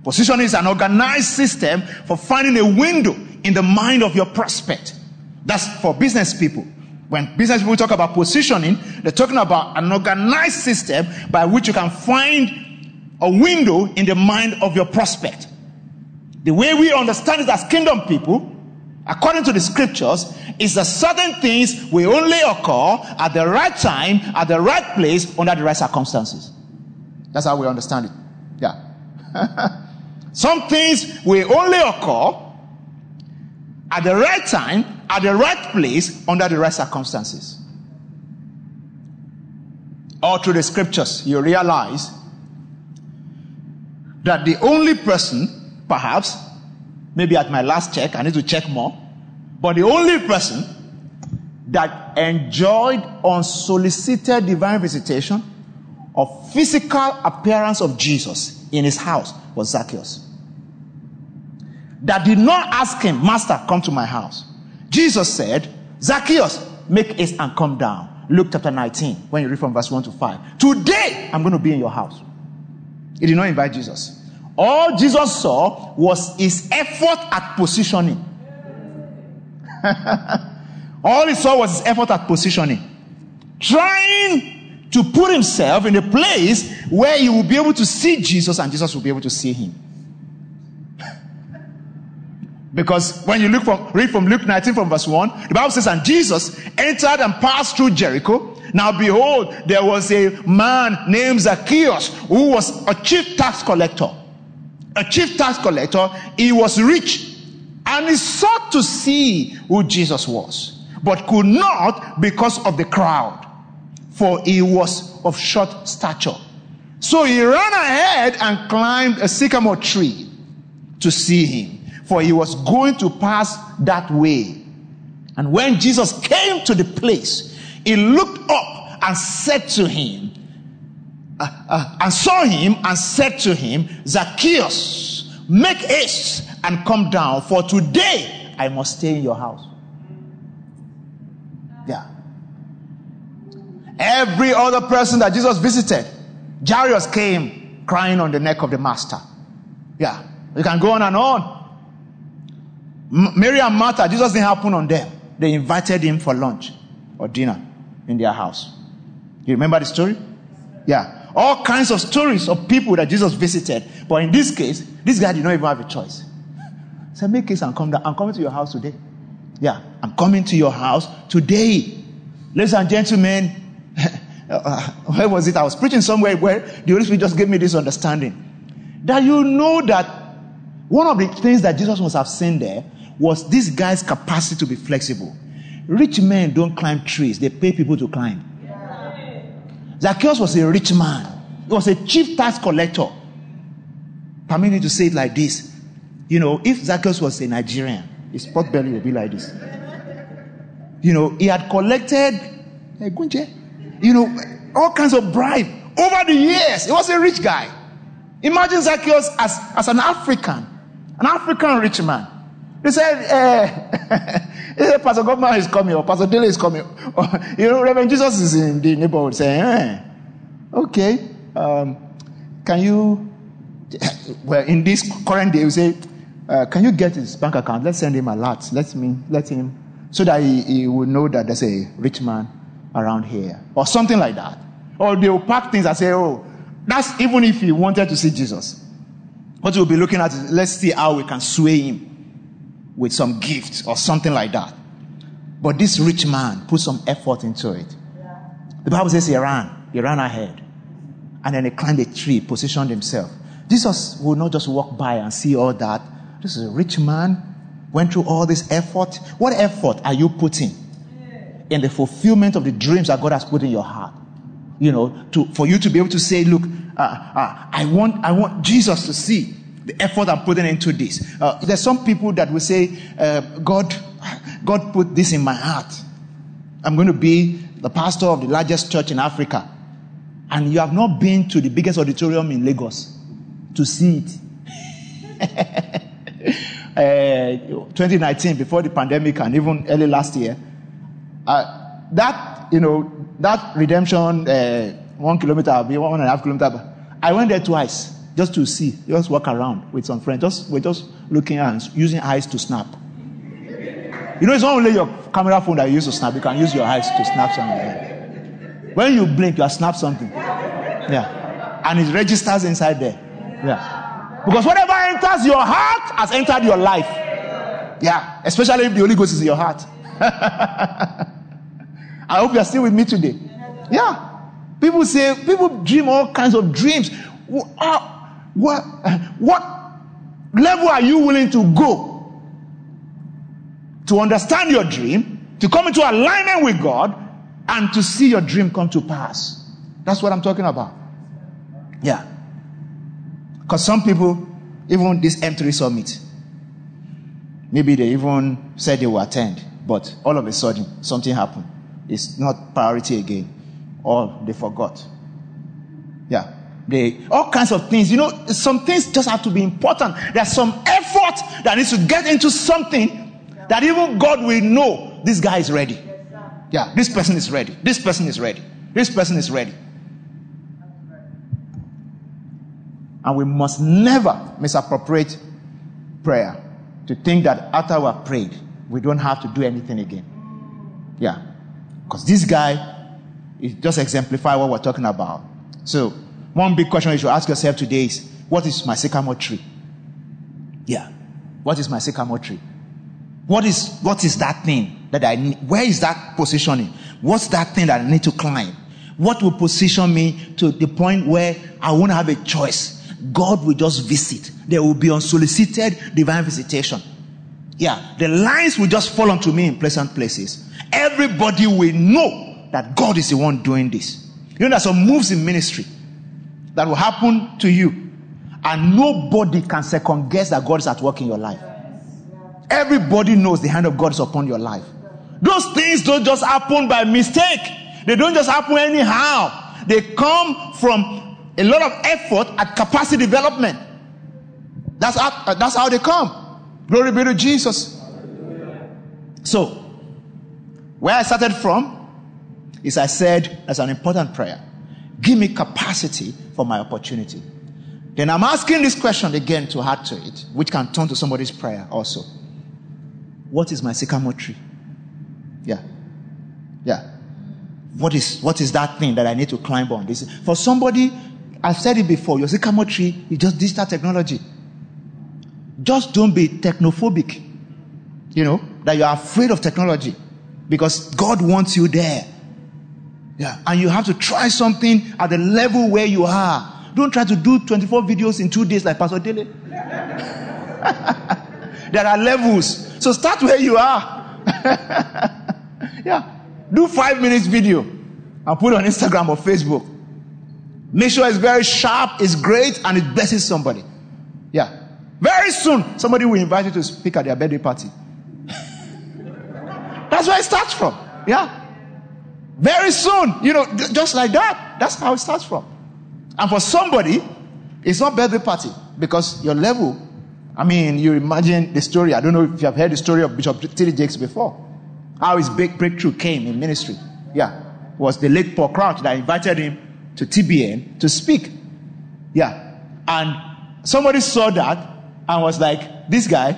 Positioning is an organized system for finding a window in the mind of your prospect. That's for business people. When business people talk about positioning, they're talking about an organized system by which you can find a window in the mind of your prospect. The way we understand it as kingdom people, according to the scriptures, is that certain things will only occur at the right time, at the right place, under the right circumstances. That's how we understand it. Yeah. Some things will only occur at the right time, at the right place, under the right circumstances. All through the scriptures, you realize that the only person, perhaps, maybe at my last check, I need to check more, but the only person that enjoyed unsolicited divine visitation of physical appearance of Jesus in his house was Zacchaeus. That did not ask him, Master, come to my house. Jesus said, Zacchaeus, make haste and come down. Luke chapter 19, when you read from verse 1 to 5. Today, I'm going to be in your house. He did not invite Jesus. All Jesus saw was his effort at positioning. All he saw was his effort at positioning. Trying to put himself in a place where he will be able to see Jesus and Jesus will be able to see him. because when you look from, read from Luke 19 from verse 1, the Bible says, And Jesus entered and passed through Jericho. Now behold, there was a man named Zacchaeus who was a chief tax collector. A chief tax collector. He was rich and he sought to see who Jesus was, but could not because of the crowd, for he was of short stature. So he ran ahead and climbed a sycamore tree to see him, for he was going to pass that way. And when Jesus came to the place, he looked up and said to him, uh, and saw him and said to him, Zacchaeus, make haste and come down, for today I must stay in your house. Yeah. Every other person that Jesus visited, Jairus came crying on the neck of the master. Yeah. You can go on and on. Mary and Martha, Jesus didn't happen on them. They invited him for lunch or dinner in their house. You remember the story? Yeah. All kinds of stories of people that Jesus visited. But in this case, this guy did not even have a choice. Say, make case and come down. I'm coming to your house today. Yeah, I'm coming to your house today. Ladies and gentlemen, uh, where was it? I was preaching somewhere where the Holy Spirit just gave me this understanding. That you know that one of the things that Jesus must have seen there was this guy's capacity to be flexible. Rich men don't climb trees, they pay people to climb. Zacchaeus was a rich man, he was a chief tax collector. Permit me to say it like this. You know, if Zacchaeus was a Nigerian, his pot belly would be like this. You know, he had collected, you know, all kinds of bribe over the years. He was a rich guy. Imagine Zacchaeus as, as an African, an African rich man. They said, uh, he said, Pastor Governor is coming, or Pastor Dele is coming. You know, Reverend Jesus is in the neighborhood saying, eh, okay, um, can you, well, in this current day, we say, uh, can you get his bank account? Let's send him a lot. Let me, let him, so that he, he will know that there's a rich man around here, or something like that. Or they will pack things and say, oh, that's even if he wanted to see Jesus. What we'll be looking at is let's see how we can sway him with some gift or something like that. But this rich man put some effort into it. The Bible says he ran, he ran ahead. And then he climbed a tree, positioned himself. Jesus will not just walk by and see all that. This is a rich man, went through all this effort. What effort are you putting in the fulfillment of the dreams that God has put in your heart? You know, to, for you to be able to say, look, uh, uh, I want, I want Jesus to see the effort I'm putting into this. Uh, there's some people that will say, uh, God, God put this in my heart. I'm going to be the pastor of the largest church in Africa. And you have not been to the biggest auditorium in Lagos to see it. uh, 2019, before the pandemic, and even early last year, uh, that, you know, that redemption, uh, one kilometer, one and a half kilometer, I went there twice just to see, just walk around with some friends. Just we're just looking and using eyes to snap. You know, it's not only your camera phone that you use to snap. You can use your eyes to snap something. When you blink, you snap something. Yeah, and it registers inside there. Yeah, because whatever enters your heart has entered your life. Yeah, especially if the Holy Ghost is in your heart. I hope you are still with me today. Yeah. People say, people dream all kinds of dreams. Ah, What, what level are you willing to go to understand your dream, to come into alignment with God, and to see your dream come to pass? That's what I'm talking about. Yeah. Because some people, even this M3 summit, maybe they even said they will attend, but all of a sudden something happened. It's not priority again, or they forgot. Yeah they, all kinds of things. You know, some things just have to be important. There's some effort that needs to get into something that even God will know this guy is ready. Yeah, this person is ready. This person is ready. This person is ready. And we must never misappropriate prayer to think that after we have prayed, we don't have to do anything again. Yeah. Because this guy is just exemplify what we're talking about. So one big question you should ask yourself today is what is my sycamore tree? Yeah. What is my sycamore tree? What is what is that thing that I need? Where is that positioning? What's that thing that I need to climb? What will position me to the point where I won't have a choice? God will just visit. There will be unsolicited divine visitation. Yeah, the lines will just fall onto me in pleasant places. Everybody will know that God is the one doing this. You know, there's some moves in ministry that will happen to you. And nobody can second guess that God is at work in your life. Everybody knows the hand of God is upon your life. Those things don't just happen by mistake. They don't just happen anyhow. They come from a lot of effort at capacity development. That's how, uh, that's how they come. Glory be to Jesus. So, where I started from is I said as an important prayer. Give me capacity for my opportunity. Then I'm asking this question again to add to it, which can turn to somebody's prayer also. What is my sycamore tree? Yeah. Yeah. What is what is that thing that I need to climb on? This for somebody, I've said it before, your sycamore tree is just digital technology. Just don't be technophobic. You know, that you are afraid of technology because God wants you there. Yeah. And you have to try something at the level where you are. Don't try to do 24 videos in two days like Pastor Dele. there are levels. So start where you are. yeah. Do five minutes video and put it on Instagram or Facebook. Make sure it's very sharp, it's great, and it blesses somebody. Yeah. Very soon, somebody will invite you to speak at their birthday party. That's where it starts from. Yeah. Very soon, you know, just like that. That's how it starts from. And for somebody, it's not birthday party because your level. I mean, you imagine the story. I don't know if you have heard the story of Bishop T.D. Jakes before. How his big breakthrough came in ministry. Yeah. It was the late Paul Crouch that invited him to TBN to speak. Yeah. And somebody saw that and was like, this guy,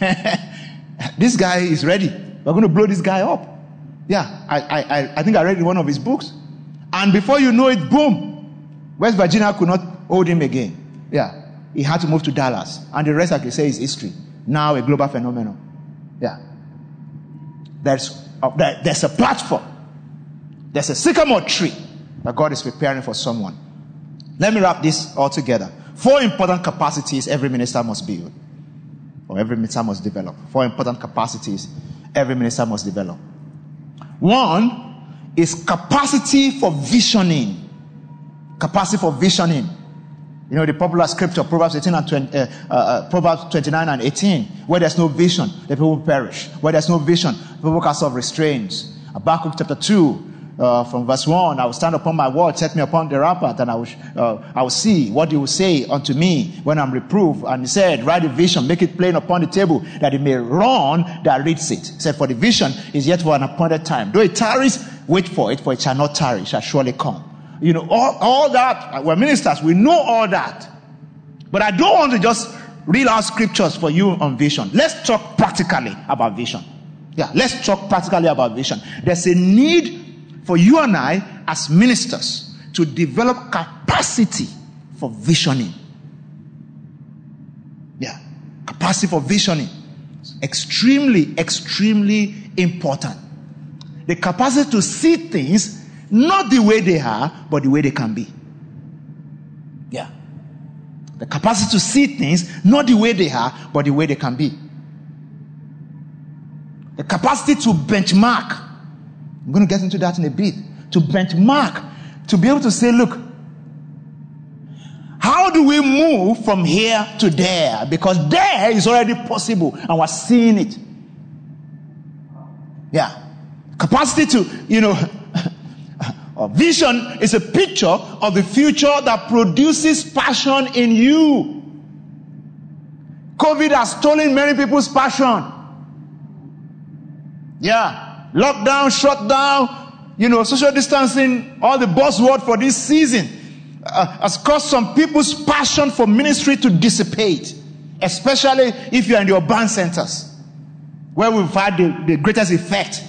this guy is ready. We're going to blow this guy up. Yeah. I, I, I think I read in one of his books. And before you know it, boom, West Virginia could not hold him again. Yeah. He had to move to Dallas. And the rest, I can say, is history. Now a global phenomenon. Yeah. There's, uh, there, there's a platform. There's a sycamore tree that God is preparing for someone. Let me wrap this all together. Four important capacities every minister must build, or every minister must develop. Four important capacities every minister must develop. One is capacity for visioning capacity for visioning. You know, the popular scripture, Proverbs 18 and 20, uh, uh, uh, Proverbs 29 and 18, where there's no vision, the people perish. Where there's no vision, people cast off restraints. Habakkuk chapter 2, uh, from verse 1, I will stand upon my word, set me upon the rampart, and I will, uh, I will see what you will say unto me when I'm reproved. And he said, write a vision, make it plain upon the table, that it may run that reads it. He said, for the vision is yet for an appointed time. Though it tarries, wait for it, for it shall not tarry, shall surely come. You know, all, all that. We're ministers. We know all that. But I don't want to just read out scriptures for you on vision. Let's talk practically about vision. Yeah, let's talk practically about vision. There's a need for you and I as ministers to develop capacity for visioning. Yeah, capacity for visioning. Extremely, extremely important. The capacity to see things not the way they are, but the way they can be. Yeah. The capacity to see things, not the way they are, but the way they can be. The capacity to benchmark. I'm going to get into that in a bit. To benchmark, to be able to say, look, how do we move from here to there? Because there is already possible and we're seeing it. Yeah. Capacity to, you know, vision is a picture of the future that produces passion in you. COVID has stolen many people's passion. Yeah. Lockdown, shutdown, you know, social distancing, all the buzzword for this season uh, has caused some people's passion for ministry to dissipate, especially if you're in the urban centers where we've had the, the greatest effect.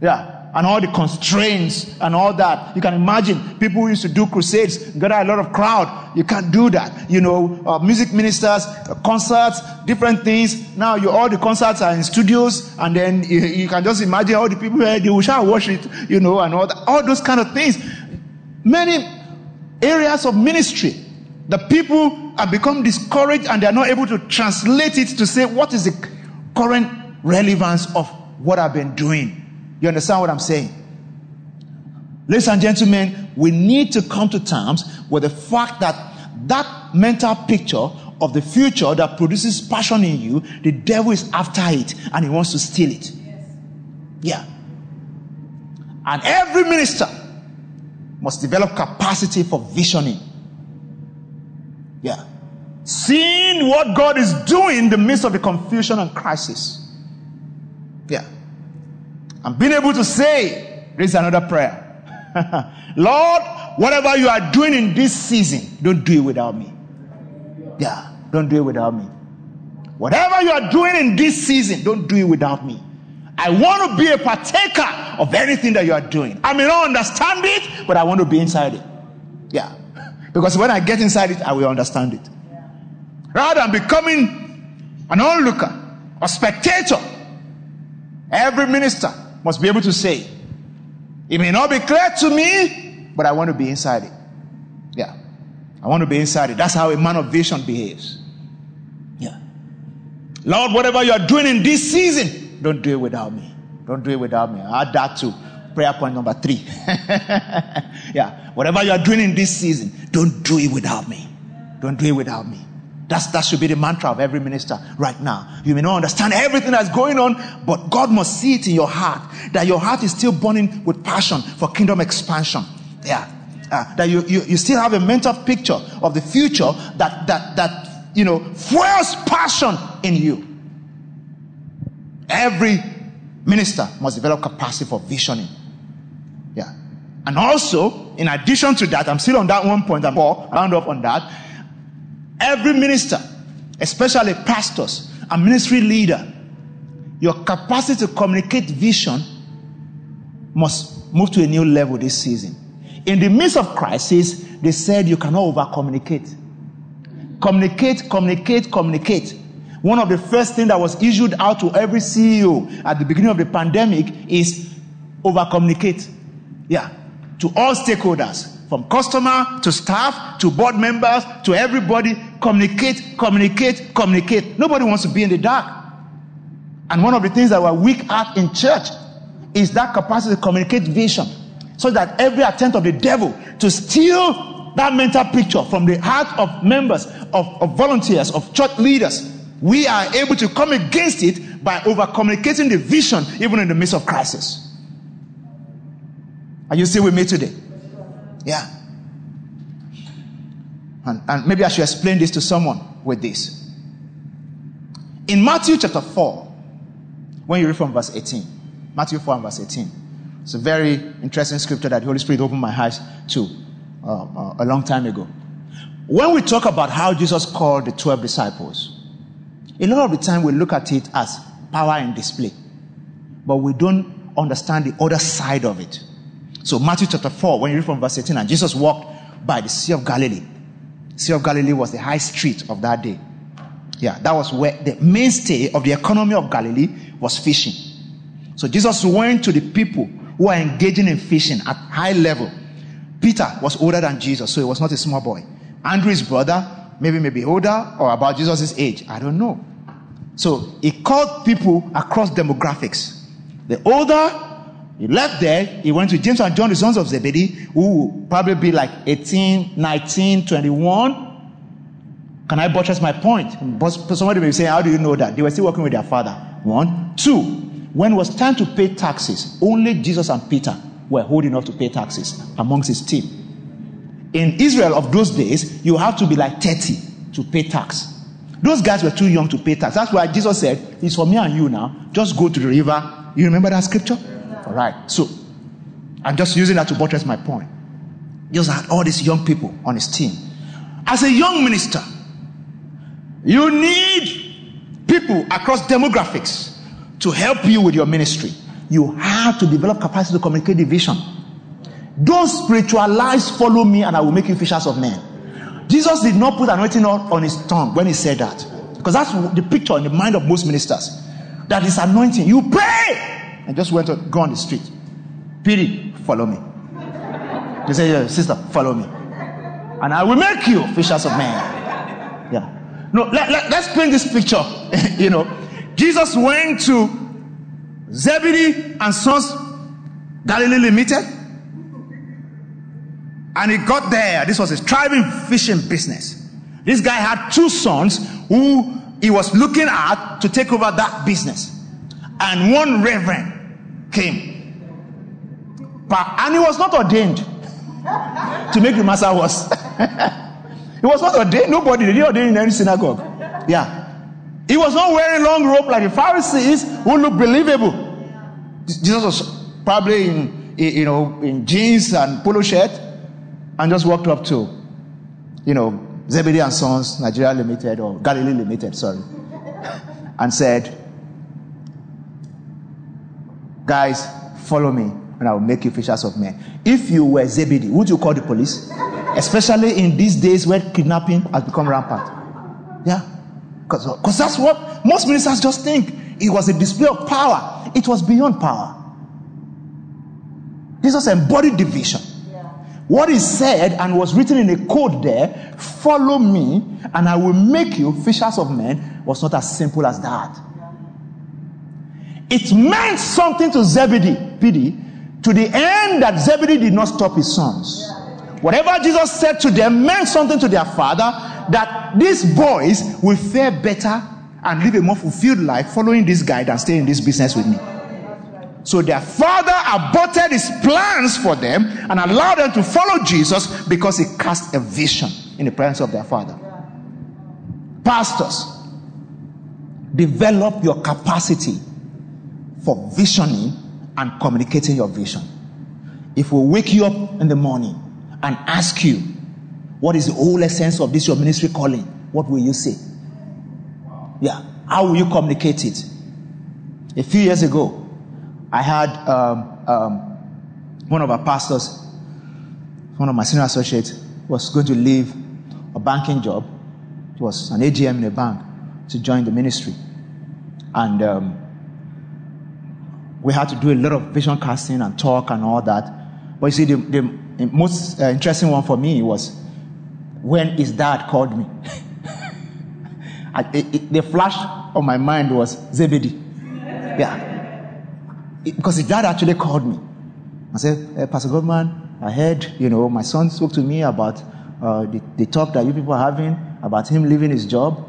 Yeah and all the constraints and all that. You can imagine people used to do crusades, gather a lot of crowd. You can't do that. You know, uh, music ministers, uh, concerts, different things. Now you, all the concerts are in studios and then you, you can just imagine all the people here, they will shall watch it, you know, and all that, all those kind of things. Many areas of ministry, the people have become discouraged and they are not able to translate it to say what is the current relevance of what I've been doing you understand what I'm saying? Ladies and gentlemen, we need to come to terms with the fact that that mental picture of the future that produces passion in you, the devil is after it and he wants to steal it. Yeah. And every minister must develop capacity for visioning. Yeah. Seeing what God is doing in the midst of the confusion and crisis. And being able to say, raise another prayer. Lord, whatever you are doing in this season, don't do it without me. Yeah, don't do it without me. Whatever you are doing in this season, don't do it without me. I want to be a partaker of anything that you are doing. I may not understand it, but I want to be inside it. Yeah. Because when I get inside it, I will understand it. Rather than becoming an onlooker, a spectator, Every minister must be able to say, it may not be clear to me, but I want to be inside it. Yeah. I want to be inside it. That's how a man of vision behaves. Yeah. Lord, whatever you are doing in this season, don't do it without me. Don't do it without me. Add that to prayer point number three. yeah. Whatever you are doing in this season, don't do it without me. Don't do it without me. That's, that should be the mantra of every minister right now. You may not understand everything that's going on, but God must see it in your heart that your heart is still burning with passion for kingdom expansion. Yeah. Uh, that you, you, you still have a mental picture of the future that, that, that, you know, fuels passion in you. Every minister must develop capacity for visioning. Yeah. And also, in addition to that, I'm still on that one point, I'm round up on that Every minister, especially pastors and ministry leader, your capacity to communicate vision must move to a new level this season. In the midst of crisis, they said you cannot over communicate. Communicate, communicate, communicate. One of the first things that was issued out to every CEO at the beginning of the pandemic is over communicate. Yeah. To all stakeholders, from customer to staff to board members to everybody, communicate, communicate, communicate. Nobody wants to be in the dark. And one of the things that we're weak at in church is that capacity to communicate vision. So that every attempt of the devil to steal that mental picture from the heart of members, of, of volunteers, of church leaders, we are able to come against it by over communicating the vision even in the midst of crisis. Are you still with me today? Yeah. And, and maybe I should explain this to someone with this. In Matthew chapter 4, when you read from verse 18, Matthew 4 and verse 18, it's a very interesting scripture that the Holy Spirit opened my eyes to uh, uh, a long time ago. When we talk about how Jesus called the 12 disciples, a lot of the time we look at it as power and display, but we don't understand the other side of it. So, Matthew chapter 4, when you read from verse 18, and Jesus walked by the Sea of Galilee. Sea of Galilee was the high street of that day. Yeah, that was where the mainstay of the economy of Galilee was fishing. So Jesus went to the people who are engaging in fishing at high level. Peter was older than Jesus, so he was not a small boy. Andrew's brother, maybe maybe older or about Jesus' age. I don't know. So he called people across demographics. The older he left there, he went to James and John, the sons of Zebedee, who would probably be like 18, 19, 21. Can I buttress my point? Somebody may be saying, How do you know that? They were still working with their father. One. Two, when it was time to pay taxes, only Jesus and Peter were old enough to pay taxes amongst his team. In Israel of those days, you have to be like 30 to pay tax. Those guys were too young to pay tax. That's why Jesus said, It's for me and you now. Just go to the river. You remember that scripture? All right. So, I'm just using that to buttress my point. Just had all these young people on his team. As a young minister, you need people across demographics to help you with your ministry. You have to develop capacity to communicate the vision. Don't spiritualize, follow me, and I will make you fishers of men. Jesus did not put anointing on his tongue when he said that. Because that's the picture in the mind of most ministers. That is anointing. You pray and just went to go on the street. Pity, follow me. They say, yeah, sister, follow me. And I will make you fishers of men. Yeah. No, let, let, let's paint this picture. you know, Jesus went to Zebedee and Sons Galilee Limited. And he got there. This was a thriving fishing business. This guy had two sons who he was looking at to take over that business. And one reverend came. But, And he was not ordained to make the matter worse. he was not ordained. Nobody did ordain in any synagogue. Yeah. He was not wearing long robe like the Pharisees who look believable. Jesus was probably in, you know, in jeans and polo shirt and just walked up to, you know, Zebedee and Sons, Nigeria Limited or Galilee Limited, sorry, and said, Guys, follow me and I will make you fishers of men. If you were Zebedee, would you call the police? Especially in these days where kidnapping has become rampant. Yeah. Because that's what most ministers just think. It was a display of power. It was beyond power. Jesus embodied the vision. What he said and was written in a code there, follow me and I will make you fishers of men, was not as simple as that. It meant something to Zebedee, PD, to the end that Zebedee did not stop his sons. Whatever Jesus said to them meant something to their father that these boys will fare better and live a more fulfilled life following this guy than staying in this business with me. So their father aborted his plans for them and allowed them to follow Jesus because he cast a vision in the presence of their father. Pastors, develop your capacity for visioning and communicating your vision. If we wake you up in the morning and ask you, what is the whole essence of this your ministry calling? What will you say? Yeah. How will you communicate it? A few years ago, I had um, um, one of our pastors, one of my senior associates, was going to leave a banking job. It was an AGM in a bank to join the ministry. And um, we had to do a lot of vision casting and talk and all that. But you see, the, the most uh, interesting one for me was when his dad called me. I, it, it, the flash on my mind was Zebedee. Yeah. It, because his dad actually called me. I said, hey, Pastor Godman, I heard, you know, my son spoke to me about uh, the, the talk that you people are having about him leaving his job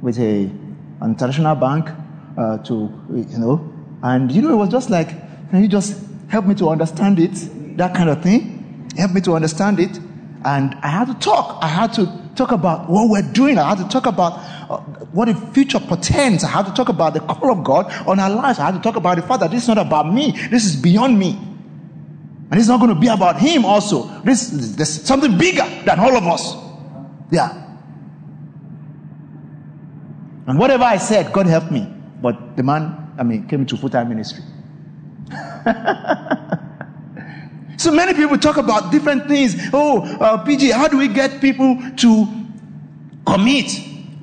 with a, an international bank uh, to, you know, and you know, it was just like, can you just help me to understand it? That kind of thing. Help me to understand it. And I had to talk. I had to talk about what we're doing. I had to talk about uh, what the future portends. I had to talk about the call of God on our lives. I had to talk about the fact that this is not about me. This is beyond me. And it's not going to be about him also. This, there's something bigger than all of us. Yeah. And whatever I said, God helped me. But the man, I mean, came into full-time ministry. so many people talk about different things. Oh, uh, PG, how do we get people to commit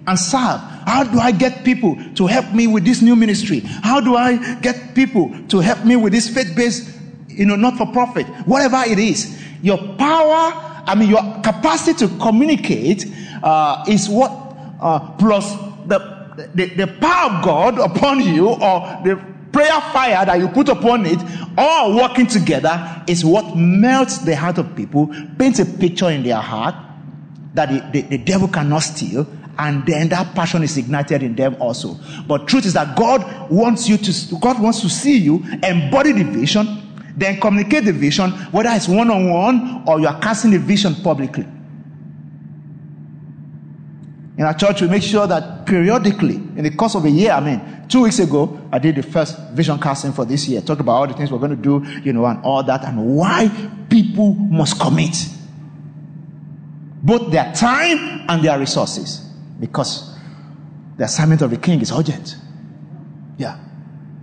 and serve? How do I get people to help me with this new ministry? How do I get people to help me with this faith-based you know, not for profit, whatever it is. Your power, I mean, your capacity to communicate uh, is what uh, plus the, the, the power of God upon you or the prayer fire that you put upon it, all working together is what melts the heart of people, paints a picture in their heart that the, the, the devil cannot steal, and then that passion is ignited in them also. But truth is that God wants you to God wants to see you embody the vision then communicate the vision, whether it's one on one or you are casting the vision publicly. In our church, we make sure that periodically, in the course of a year, I mean, two weeks ago, I did the first vision casting for this year. Talk about all the things we're going to do, you know, and all that, and why people must commit both their time and their resources because the assignment of the king is urgent. Yeah.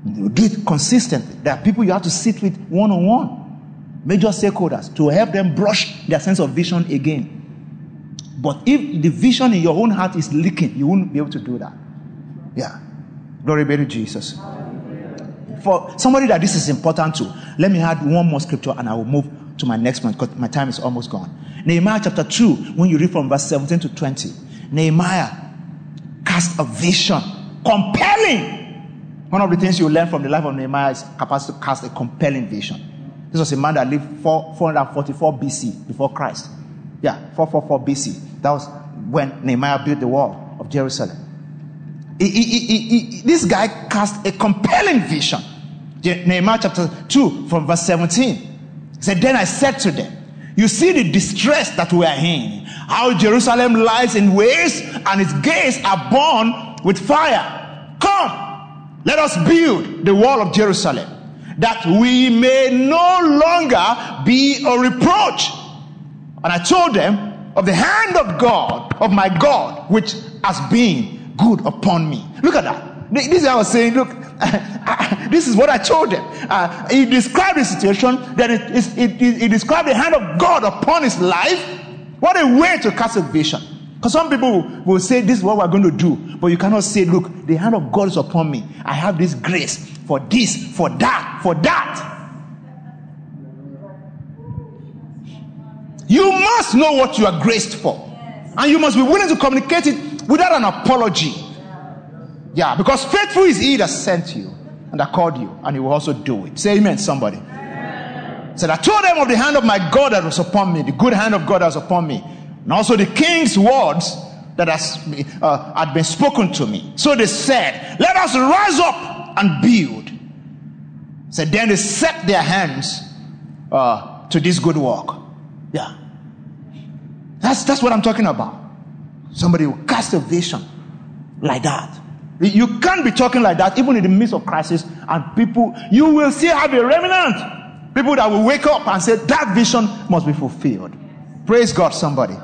You do it consistently. There are people you have to sit with one on one, major stakeholders, to help them brush their sense of vision again. But if the vision in your own heart is leaking, you won't be able to do that. Yeah. Glory be to Jesus. For somebody that this is important to, let me add one more scripture and I will move to my next one because my time is almost gone. Nehemiah chapter 2, when you read from verse 17 to 20, Nehemiah cast a vision compelling one of the things you learn from the life of Nehemiah is capacity to cast a compelling vision. This was a man that lived 444 BC before Christ. Yeah, 444 BC. That was when Nehemiah built the wall of Jerusalem. He, he, he, this guy cast a compelling vision. Nehemiah chapter 2 from verse 17. He said, Then I said to them, You see the distress that we are in, how Jerusalem lies in waste and its gates are born with fire. Come, let us build the wall of Jerusalem that we may no longer be a reproach. And I told them of the hand of God, of my God, which has been good upon me. Look at that. This is I was saying. Look, this is what I told them. Uh, he described the situation, then it, it, it, he described the hand of God upon his life. What a way to cast a vision. Because some people will say, This is what we're going to do. But you cannot say, Look, the hand of God is upon me. I have this grace for this, for that, for that. You must know what you are graced for. And you must be willing to communicate it without an apology. Yeah, because faithful is he that sent you and that called you, and he will also do it. Say amen, somebody. Amen. Said, I told them of the hand of my God that was upon me, the good hand of God that was upon me, and also the king's words that has, uh, had been spoken to me. So they said, Let us rise up and build. Said, then they set their hands uh, to this good work. Yeah. That's, that's what I'm talking about. Somebody will cast a vision like that. You can't be talking like that even in the midst of crisis, and people, you will still have a remnant. People that will wake up and say, That vision must be fulfilled. Praise God, somebody.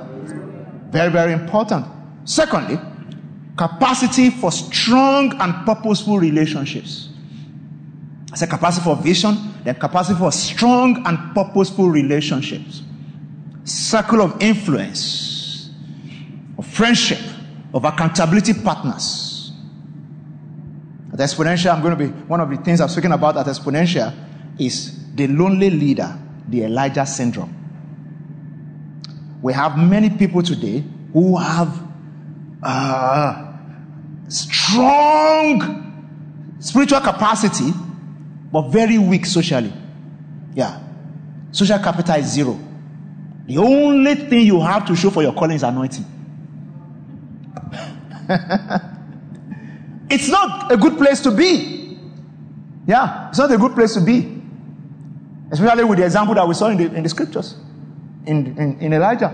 Very, very important. Secondly, capacity for strong and purposeful relationships. I said capacity for vision, then capacity for strong and purposeful relationships circle of influence, of friendship, of accountability partners. At Exponential, I'm going to be, one of the things I'm speaking about at Exponential is the lonely leader, the Elijah syndrome. We have many people today who have uh, strong spiritual capacity, but very weak socially. Yeah. Social capital is zero. The only thing you have to show for your calling is anointing. it's not a good place to be. Yeah, it's not a good place to be. Especially with the example that we saw in the, in the scriptures, in, in, in Elijah.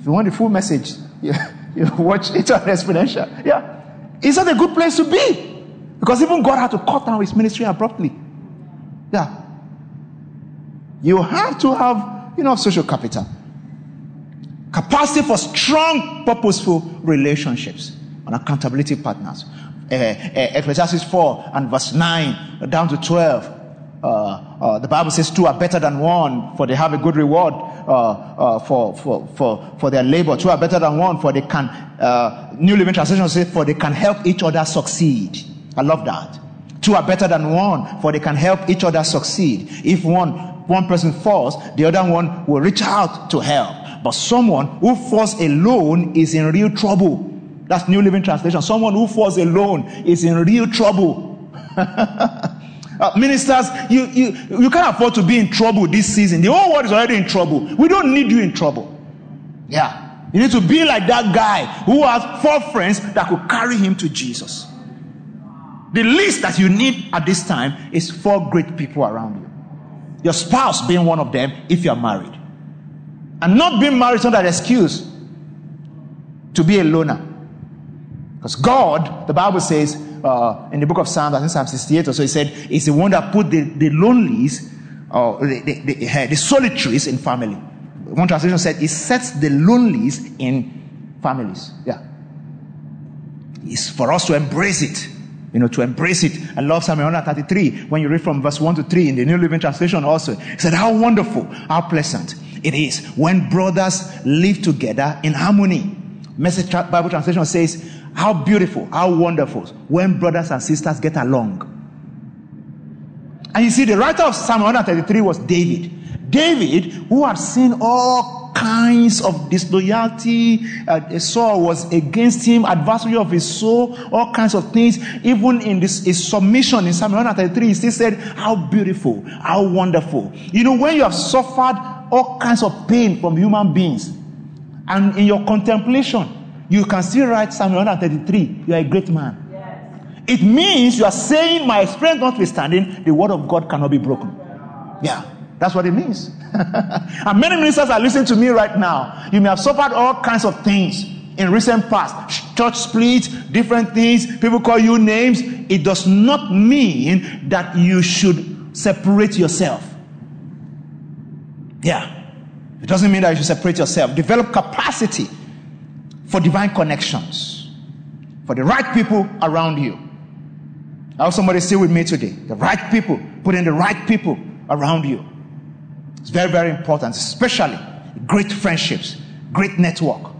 If you want the full message, you, you watch it on exponential. Yeah. It's not a good place to be. Because even God had to cut down his ministry abruptly. Yeah. You have to have you know, social capital. Capacity for strong, purposeful relationships and accountability partners. Uh, uh, Ecclesiastes 4 and verse 9 down to 12. Uh, uh, the Bible says two are better than one, for they have a good reward uh, uh, for, for, for, for their labor. Two are better than one, for they can, New Living Translation says, for they can help each other succeed. I love that. Two are better than one, for they can help each other succeed. If one one person falls, the other one will reach out to help. But someone who falls alone is in real trouble. That's New Living Translation. Someone who falls alone is in real trouble. uh, ministers, you, you, you can't afford to be in trouble this season. The whole world is already in trouble. We don't need you in trouble. Yeah. You need to be like that guy who has four friends that could carry him to Jesus. The least that you need at this time is four great people around you. Your spouse being one of them if you are married. And not being married is not an excuse to be a loner. Because God, the Bible says uh, in the book of Psalms, I think Psalm 68 or so, he said, He's the one that put the, the lonelies or uh, the, the, the, uh, the solitaries in family. One translation said, He sets the lonelies in families. Yeah. It's for us to embrace it you know, to embrace it. I love Psalm 133 when you read from verse 1 to 3 in the New Living Translation also. He said, How wonderful, how pleasant it is when brothers live together in harmony. Message Bible Translation says, How beautiful, how wonderful when brothers and sisters get along. And you see, the writer of Psalm 133 was David. David, who had seen all kinds of disloyalty. Uh, Saul was against him, adversary of his soul, all kinds of things. Even in this his submission in Psalm 133, he still said, How beautiful, how wonderful. You know, when you have suffered all kinds of pain from human beings, and in your contemplation, you can still write Psalm 133, you are a great man. It means you are saying, My experience notwithstanding, the word of God cannot be broken. Yeah. That's what it means. and many ministers are listening to me right now. You may have suffered all kinds of things in recent past church splits, different things. People call you names. It does not mean that you should separate yourself. Yeah. It doesn't mean that you should separate yourself. Develop capacity for divine connections, for the right people around you. I have somebody still with me today. The right people, put in the right people around you. It's very, very important, especially great friendships, great network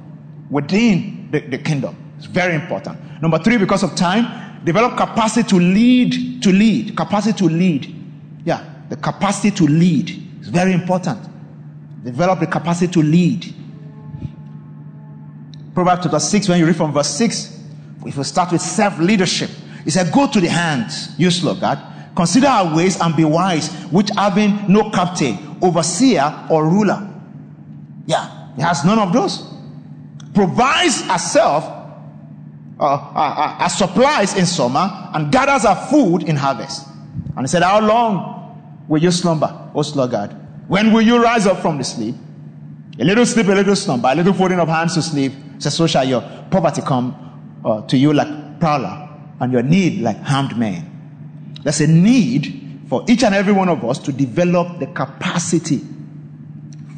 within the, the kingdom. It's very important. Number three, because of time, develop capacity to lead, to lead, capacity to lead. Yeah, the capacity to lead is very important. Develop the capacity to lead. Proverbs chapter 6, when you read from verse 6, if we start with self leadership, he said, Go to the hands, you sluggard, consider our ways and be wise, which having no captain, overseer, or ruler. Yeah, he has none of those. Provides herself uh, uh, uh, supplies in summer and gathers our food in harvest. And he said, How long will you slumber, O sluggard? When will you rise up from the sleep? A little sleep, a little slumber, a little folding of hands to sleep. So, so shall your poverty come uh, to you like prowler, and your need like harmed men. There's a need for each and every one of us to develop the capacity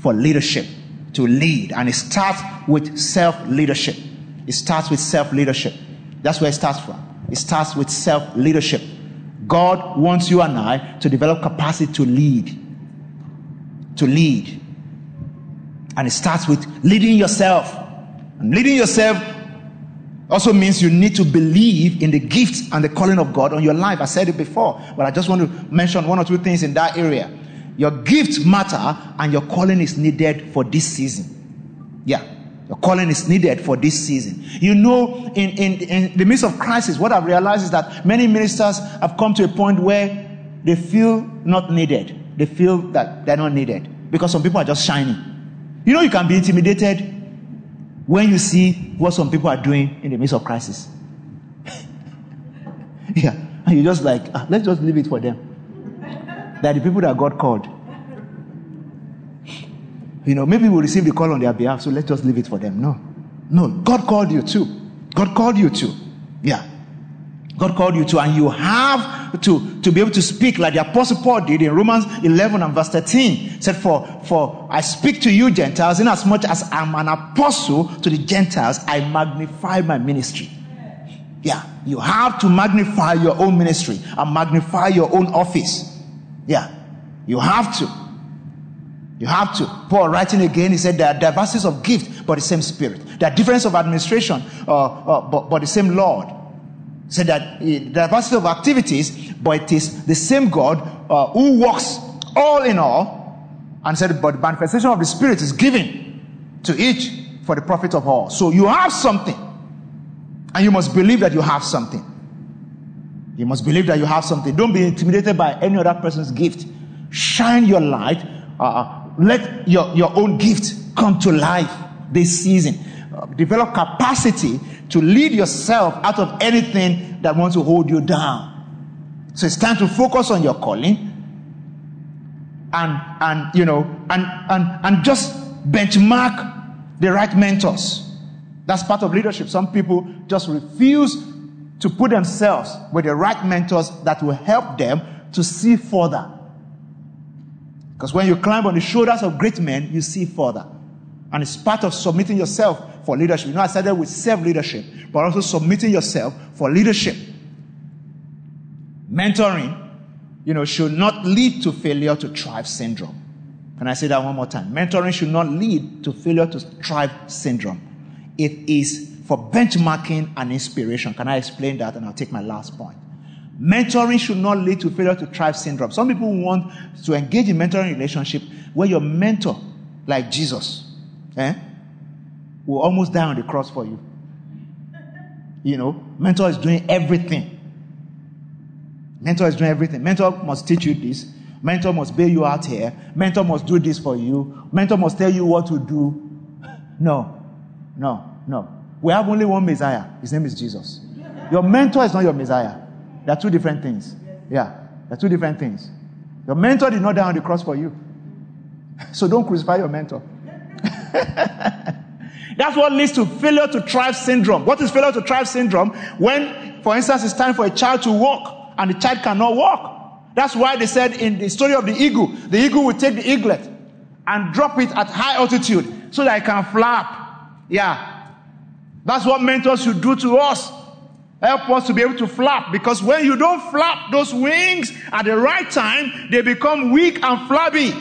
for leadership, to lead. And it starts with self leadership. It starts with self leadership. That's where it starts from. It starts with self leadership. God wants you and I to develop capacity to lead. To lead. And it starts with leading yourself. And leading yourself also means you need to believe in the gifts and the calling of God on your life. I said it before, but I just want to mention one or two things in that area. Your gifts matter and your calling is needed for this season. Yeah. Your calling is needed for this season. You know, in, in, in the midst of crisis, what I've realized is that many ministers have come to a point where they feel not needed. They feel that they're not needed because some people are just shining. You know, you can be intimidated when you see what some people are doing in the midst of crisis. yeah. And you're just like, ah, let's just leave it for them. They're the people that God called. You know, maybe we'll receive the call on their behalf, so let's just leave it for them. No. No. God called you too. God called you too. Yeah. God called you to, and you have to, to be able to speak like the Apostle Paul did in Romans 11 and verse 13. Said, for, for I speak to you Gentiles, in as much as I'm an apostle to the Gentiles, I magnify my ministry. Yeah, you have to magnify your own ministry and magnify your own office. Yeah, you have to. You have to. Paul writing again, he said there are diversities of gift, but the same spirit. There are differences of administration, uh, uh, but, but the same Lord said that diversity of activities, but it is the same God uh, who works all in all. And said, but the manifestation of the Spirit is given to each for the profit of all. So you have something, and you must believe that you have something. You must believe that you have something. Don't be intimidated by any other person's gift. Shine your light. Uh, uh let your, your own gift come to life this season. Develop capacity to lead yourself out of anything that wants to hold you down. So it's time to focus on your calling and and you know and and and just benchmark the right mentors. That's part of leadership. Some people just refuse to put themselves with the right mentors that will help them to see further. Because when you climb on the shoulders of great men, you see further. And it's part of submitting yourself for leadership. You know, I started with self leadership, but also submitting yourself for leadership. Mentoring, you know, should not lead to failure to thrive syndrome. Can I say that one more time? Mentoring should not lead to failure to thrive syndrome. It is for benchmarking and inspiration. Can I explain that? And I'll take my last point. Mentoring should not lead to failure to thrive syndrome. Some people want to engage in mentoring relationship where your mentor, like Jesus, eh, will almost die on the cross for you. You know, mentor is doing everything. Mentor is doing everything. Mentor must teach you this. Mentor must bail you out here. Mentor must do this for you. Mentor must tell you what to do. No, no, no. We have only one Messiah. His name is Jesus. Your mentor is not your Messiah. They are two different things. Yeah, they are two different things. Your mentor did not die on the cross for you. So don't crucify your mentor. That's what leads to failure to thrive syndrome. What is failure to thrive syndrome? When, for instance, it's time for a child to walk and the child cannot walk. That's why they said in the story of the eagle, the eagle will take the eaglet and drop it at high altitude so that it can flap. Yeah. That's what mentors should do to us. Help us to be able to flap because when you don't flap those wings at the right time, they become weak and flabby.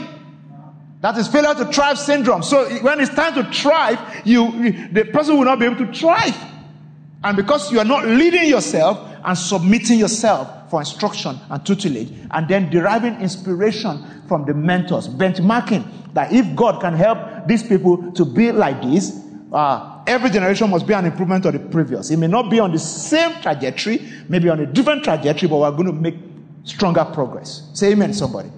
That is failure to thrive syndrome. So when it's time to thrive, you, the person will not be able to thrive. And because you are not leading yourself and submitting yourself for instruction and tutelage, and then deriving inspiration from the mentors, benchmarking that if God can help these people to be like this, uh, every generation must be an improvement of the previous. It may not be on the same trajectory, maybe on a different trajectory, but we're going to make stronger progress. Say amen, somebody.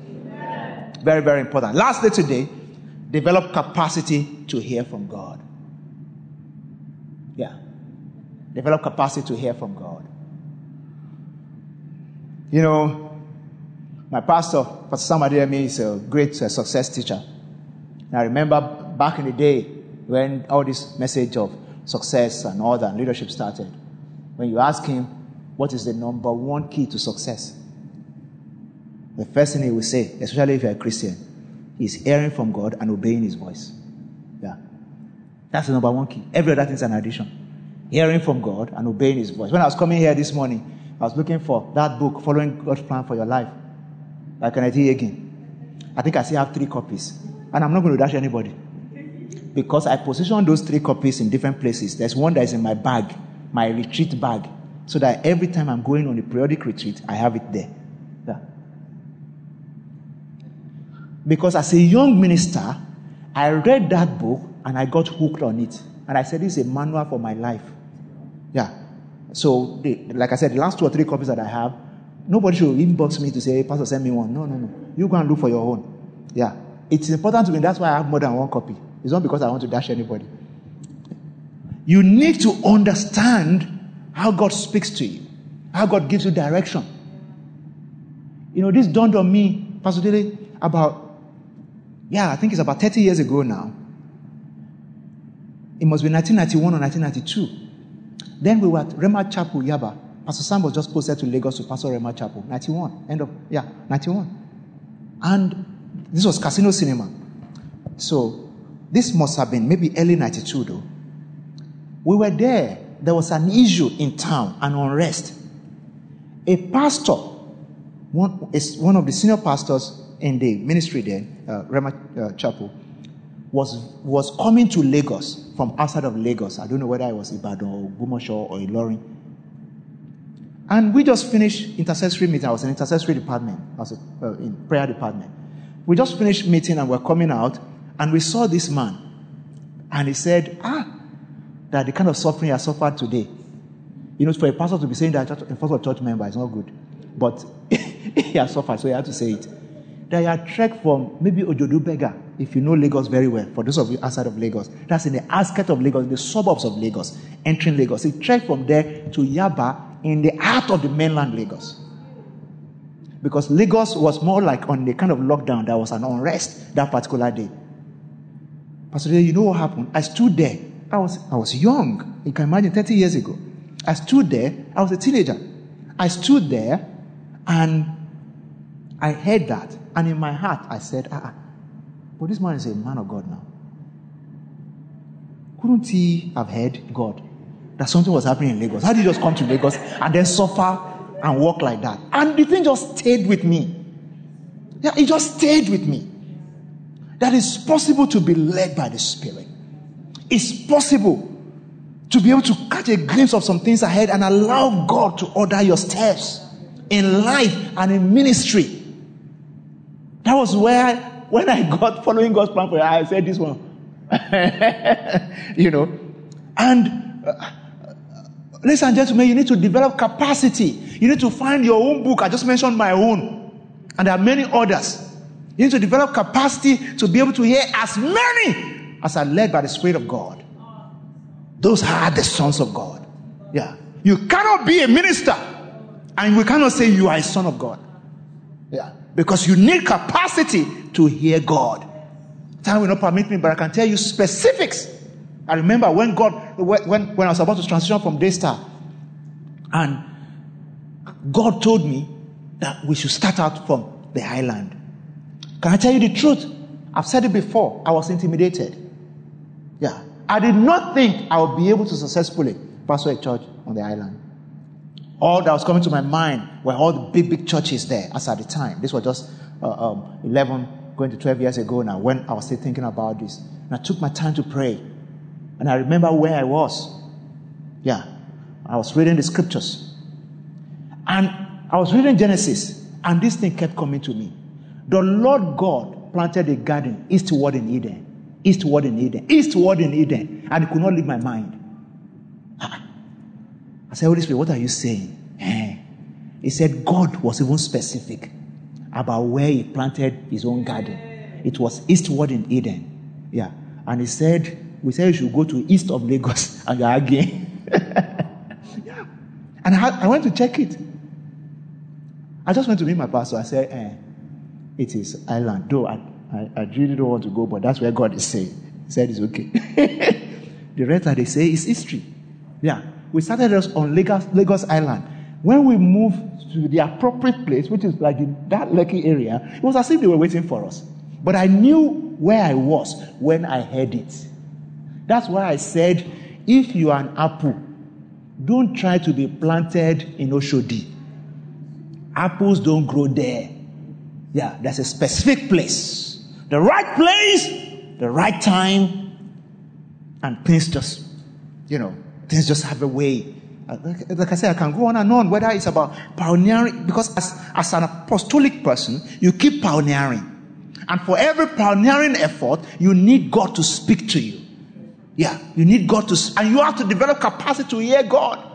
Very, very important. Lastly, today, develop capacity to hear from God. Yeah. Develop capacity to hear from God. You know, my pastor, Pastor Sam Adeyemi, is a great uh, success teacher. And I remember back in the day when all this message of success and all that leadership started. When you ask him, what is the number one key to success? The first thing he will say, especially if you're a Christian, is hearing from God and obeying his voice. Yeah. That's the number one key. Every other thing is an addition. Hearing from God and obeying his voice. When I was coming here this morning, I was looking for that book, Following God's Plan for Your Life, by Kenneth Hagin. I think I still have three copies. And I'm not going to dash anybody. Because I position those three copies in different places. There's one that is in my bag, my retreat bag. So that every time I'm going on a periodic retreat, I have it there. Yeah. Because as a young minister, I read that book and I got hooked on it. And I said, This is a manual for my life. Yeah. So, like I said, the last two or three copies that I have, nobody should inbox me to say, hey, Pastor, send me one. No, no, no. You go and look for your own. Yeah. It's important to me. That's why I have more than one copy. It's not because I want to dash anybody. You need to understand how God speaks to you, how God gives you direction. You know, this dawned on me, Pastor Dele, about, yeah, I think it's about 30 years ago now. It must be 1991 or 1992. Then we were at Rhema Chapel, Yaba. Pastor Sam was just posted to Lagos to Pastor Rhema Chapel. 91. End of, yeah, 91. And this was Casino Cinema. So this must have been maybe early 92 though. We were there. There was an issue in town, an unrest. A pastor, one, one of the senior pastors in the ministry there, uh, Rhema uh, Chapel, was, was coming to Lagos from outside of Lagos. I don't know whether it was Ibadan or Gumosho or Ilorin. And we just finished intercessory meeting. I was in intercessory department. I was uh, in prayer department. We just finished meeting and we're coming out and we saw this man. And he said, ah, that the kind of suffering I suffered today. You know, for a pastor to be saying that in front of a church member is not good. But he has suffered, so he had to say it. That are trek from maybe Ojodu Berger if you know Lagos very well, for those of you outside of Lagos, that's in the outskirts of Lagos, the suburbs of Lagos, entering Lagos. It trekked from there to Yaba in the heart of the mainland Lagos. Because Lagos was more like on the kind of lockdown, there was an unrest that particular day. Pastor, you know what happened? I stood there. I was, I was young. You can imagine 30 years ago. I stood there. I was a teenager. I stood there and I heard that. And in my heart, I said, ah, ah but this man is a man of God now. Couldn't he have heard God that something was happening in Lagos? How did he just come to Lagos and then suffer and walk like that? And the thing just stayed with me. Yeah, it just stayed with me. That it's possible to be led by the Spirit. It's possible to be able to catch a glimpse of some things ahead and allow God to order your steps in life and in ministry. That was where when I got following God's plan for I said this one. you know, and uh, ladies and gentlemen, you need to develop capacity. You need to find your own book. I just mentioned my own, and there are many others. You need to develop capacity to be able to hear as many as are led by the Spirit of God. Those are the sons of God. Yeah. You cannot be a minister and we cannot say you are a son of God. Yeah. Because you need capacity to hear God. Time will not permit me, but I can tell you specifics. I remember when God, when, when I was about to transition from Daystar, and God told me that we should start out from the island. Can I tell you the truth? I've said it before. I was intimidated. Yeah. I did not think I would be able to successfully pastor a church on the island. All that was coming to my mind were all the big, big churches there as at the time. This was just uh, um, 11, going to 12 years ago now when I was still thinking about this. And I took my time to pray. And I remember where I was. Yeah. I was reading the scriptures. And I was reading Genesis, and this thing kept coming to me. The Lord God planted a garden eastward in Eden, eastward in Eden, eastward in Eden, and it could not leave my mind. I said, Holy Spirit, what are you saying? Eh. He said, God was even specific about where he planted his own garden. It was eastward in Eden. Yeah. And he said, we said you should go to east of Lagos, and you're again. yeah. And I, I, went to check it. I just went to meet my pastor. I said, eh, it is island. Though I, I, I, really don't want to go, but that's where God is saying. He said it's okay. the rest they say is history. Yeah. We started us on Lagos, Lagos Island. When we moved to the appropriate place, which is like in that Lekki area, it was as if they were waiting for us. But I knew where I was when I heard it. That's why I said, if you are an apple, don't try to be planted in Oshodi. Apples don't grow there. Yeah, there's a specific place. The right place, the right time, and things just, you know, things just have a way. Uh, like I said, I can go on and on, whether it's about pioneering, because as, as an apostolic person, you keep pioneering. And for every pioneering effort, you need God to speak to you. Yeah, you need God to, and you have to develop capacity to hear God.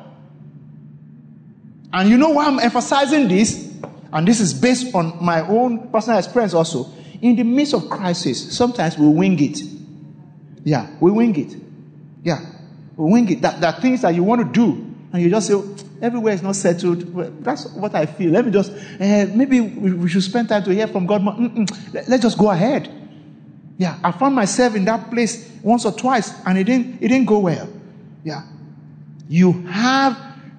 And you know why I'm emphasizing this? And this is based on my own personal experience also. In the midst of crisis, sometimes we wing it. Yeah, we wing it. Yeah, wing it. That, that things that you want to do, and you just say, everywhere is not settled. Well, that's what I feel. Let me just, uh, maybe we, we, should spend time to hear from God. Let, let's just go ahead. Yeah, I found myself in that place once or twice and it didn't, it didn't go well. Yeah. You have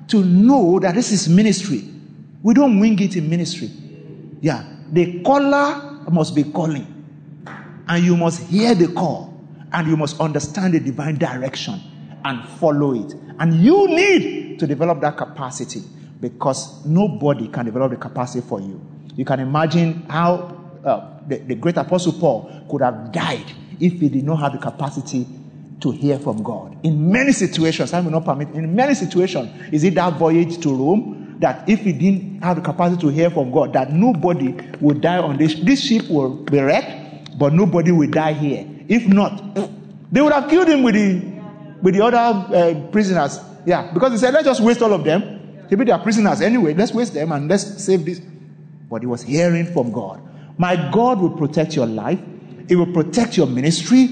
to know that this is ministry. We don't wing it in ministry. Yeah. The caller must be calling. And you must hear the call. And you must understand the divine direction and follow it. And you need to develop that capacity because nobody can develop the capacity for you. You can imagine how uh, the, the great apostle Paul could have died if he did not have the capacity to hear from God. In many situations, I will not permit, in many situations, is it that voyage to Rome that if he didn't have the capacity to hear from God, that nobody would die on this, this ship will be wrecked, but nobody will die here. If not, they would have killed him with the, with the other uh, prisoners. Yeah, because he said, let's just waste all of them. Maybe they are prisoners anyway. Let's waste them and let's save this. But he was hearing from God. My God will protect your life. It will protect your ministry.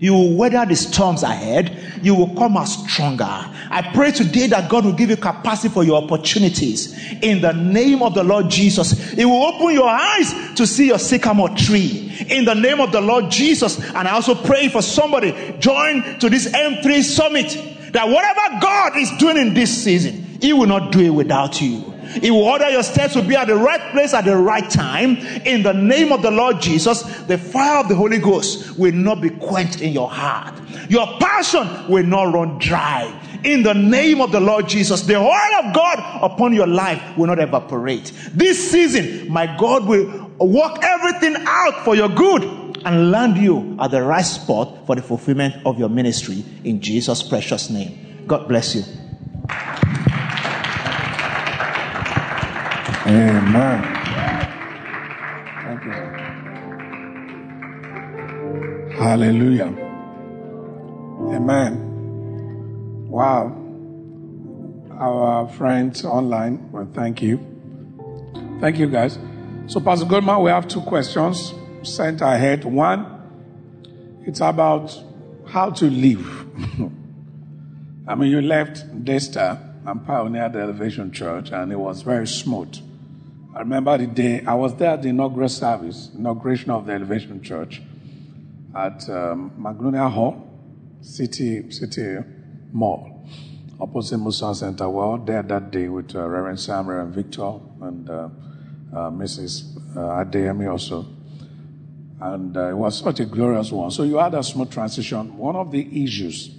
You will weather the storms ahead. You will come out stronger. I pray today that God will give you capacity for your opportunities. In the name of the Lord Jesus, it will open your eyes to see your sycamore tree. In the name of the Lord Jesus. And I also pray for somebody join to this M3 summit that whatever God is doing in this season, He will not do it without you. He will order your steps to be at the right place at the right time. In the name of the Lord Jesus, the fire of the Holy Ghost will not be quenched in your heart. Your passion will not run dry. In the name of the Lord Jesus, the oil of God upon your life will not evaporate. This season, my God will work everything out for your good and land you at the right spot for the fulfillment of your ministry in Jesus' precious name. God bless you. Amen. Thank you. Hallelujah. Amen. Wow. Our friends online, well, thank you. Thank you, guys. So, Pastor Godman, we have two questions sent ahead. One, it's about how to live. I mean, you left Daystar and pioneered the Elevation Church, and it was very smooth. I remember the day I was there at the inaugural service, inauguration of the Elevation Church at um, Magnolia Hall, City City Mall, opposite Muson Center. We were there that day with uh, Reverend Sam, Reverend Victor, and uh, uh, Mrs. Uh, Adeyemi also. And uh, it was such a glorious one. So you had a smooth transition. One of the issues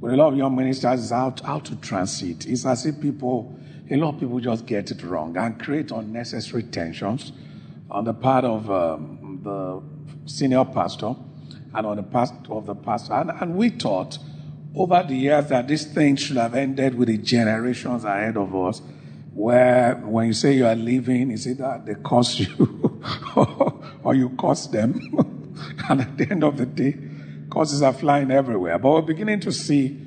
with a lot of young ministers is how, how to transit. It's as if people a lot of people just get it wrong and create unnecessary tensions on the part of um, the senior pastor and on the part of the pastor. And, and we thought over the years that this thing should have ended with the generations ahead of us where when you say you are leaving, is it that they curse you or you curse them? and at the end of the day, curses are flying everywhere. But we're beginning to see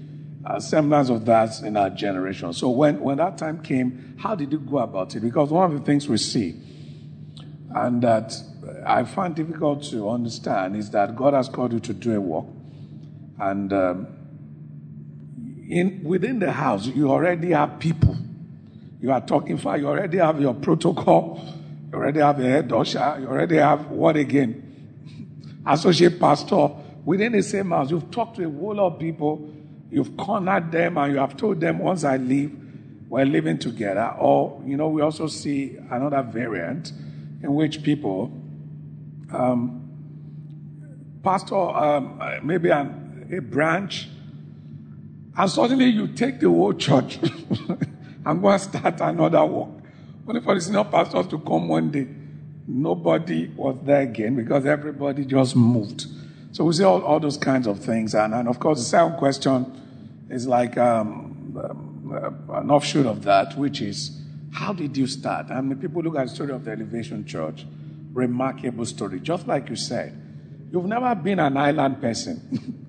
a semblance of that in our generation. So when, when that time came, how did you go about it? Because one of the things we see, and that I find difficult to understand, is that God has called you to do a work. And um, in, within the house, you already have people. You are talking for, you already have your protocol, you already have a head usher, you already have what again? Associate pastor. Within the same house, you've talked to a whole lot of people, you've cornered them, and you have told them once I leave, we're living together. Or, you know, we also see another variant in which people, um, pastor, um, maybe an, a branch, and suddenly you take the whole church and go and start another work. Only for the senior pastors to come one day. Nobody was there again because everybody just moved. So we see all, all those kinds of things. And, and of course, the second question is like um, um, an offshoot of that, which is how did you start? I mean, people look at the story of the Elevation Church, remarkable story. Just like you said, you've never been an island person.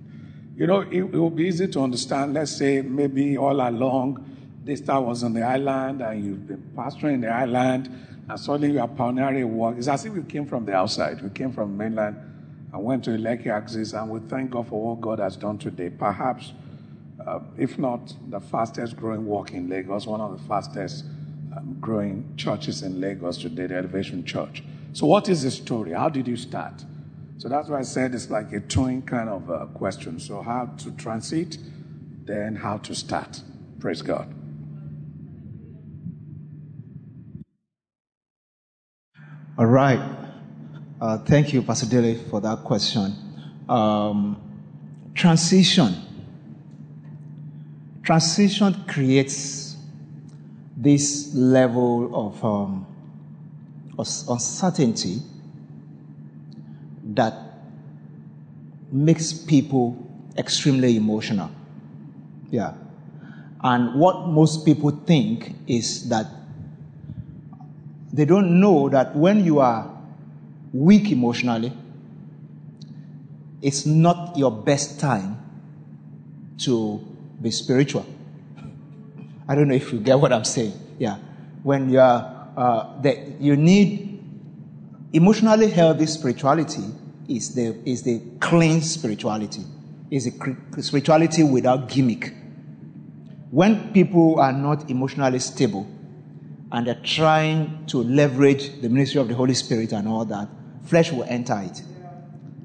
You know, it, it will be easy to understand. Let's say maybe all along, Daystar was on the island and you've been pastoring the island and suddenly you are pioneering work. It's as if you came from the outside. We came from mainland and went to Lekki Axis and we thank God for what God has done today. Perhaps, uh, if not the fastest growing work in Lagos, one of the fastest um, growing churches in Lagos today, the Elevation Church. So, what is the story? How did you start? So that's why I said it's like a twin kind of uh, question. So, how to transit, then how to start. Praise God. All right. Uh, thank you, Pastor Dele, for that question. Um, transition. Transition creates this level of um, uncertainty that makes people extremely emotional. Yeah. And what most people think is that they don't know that when you are weak emotionally, it's not your best time to be spiritual. I don't know if you get what I'm saying. Yeah. When you are, uh, that you need emotionally healthy spirituality is the, is the clean spirituality, is a spirituality without gimmick. When people are not emotionally stable and they're trying to leverage the ministry of the Holy Spirit and all that, flesh will enter it.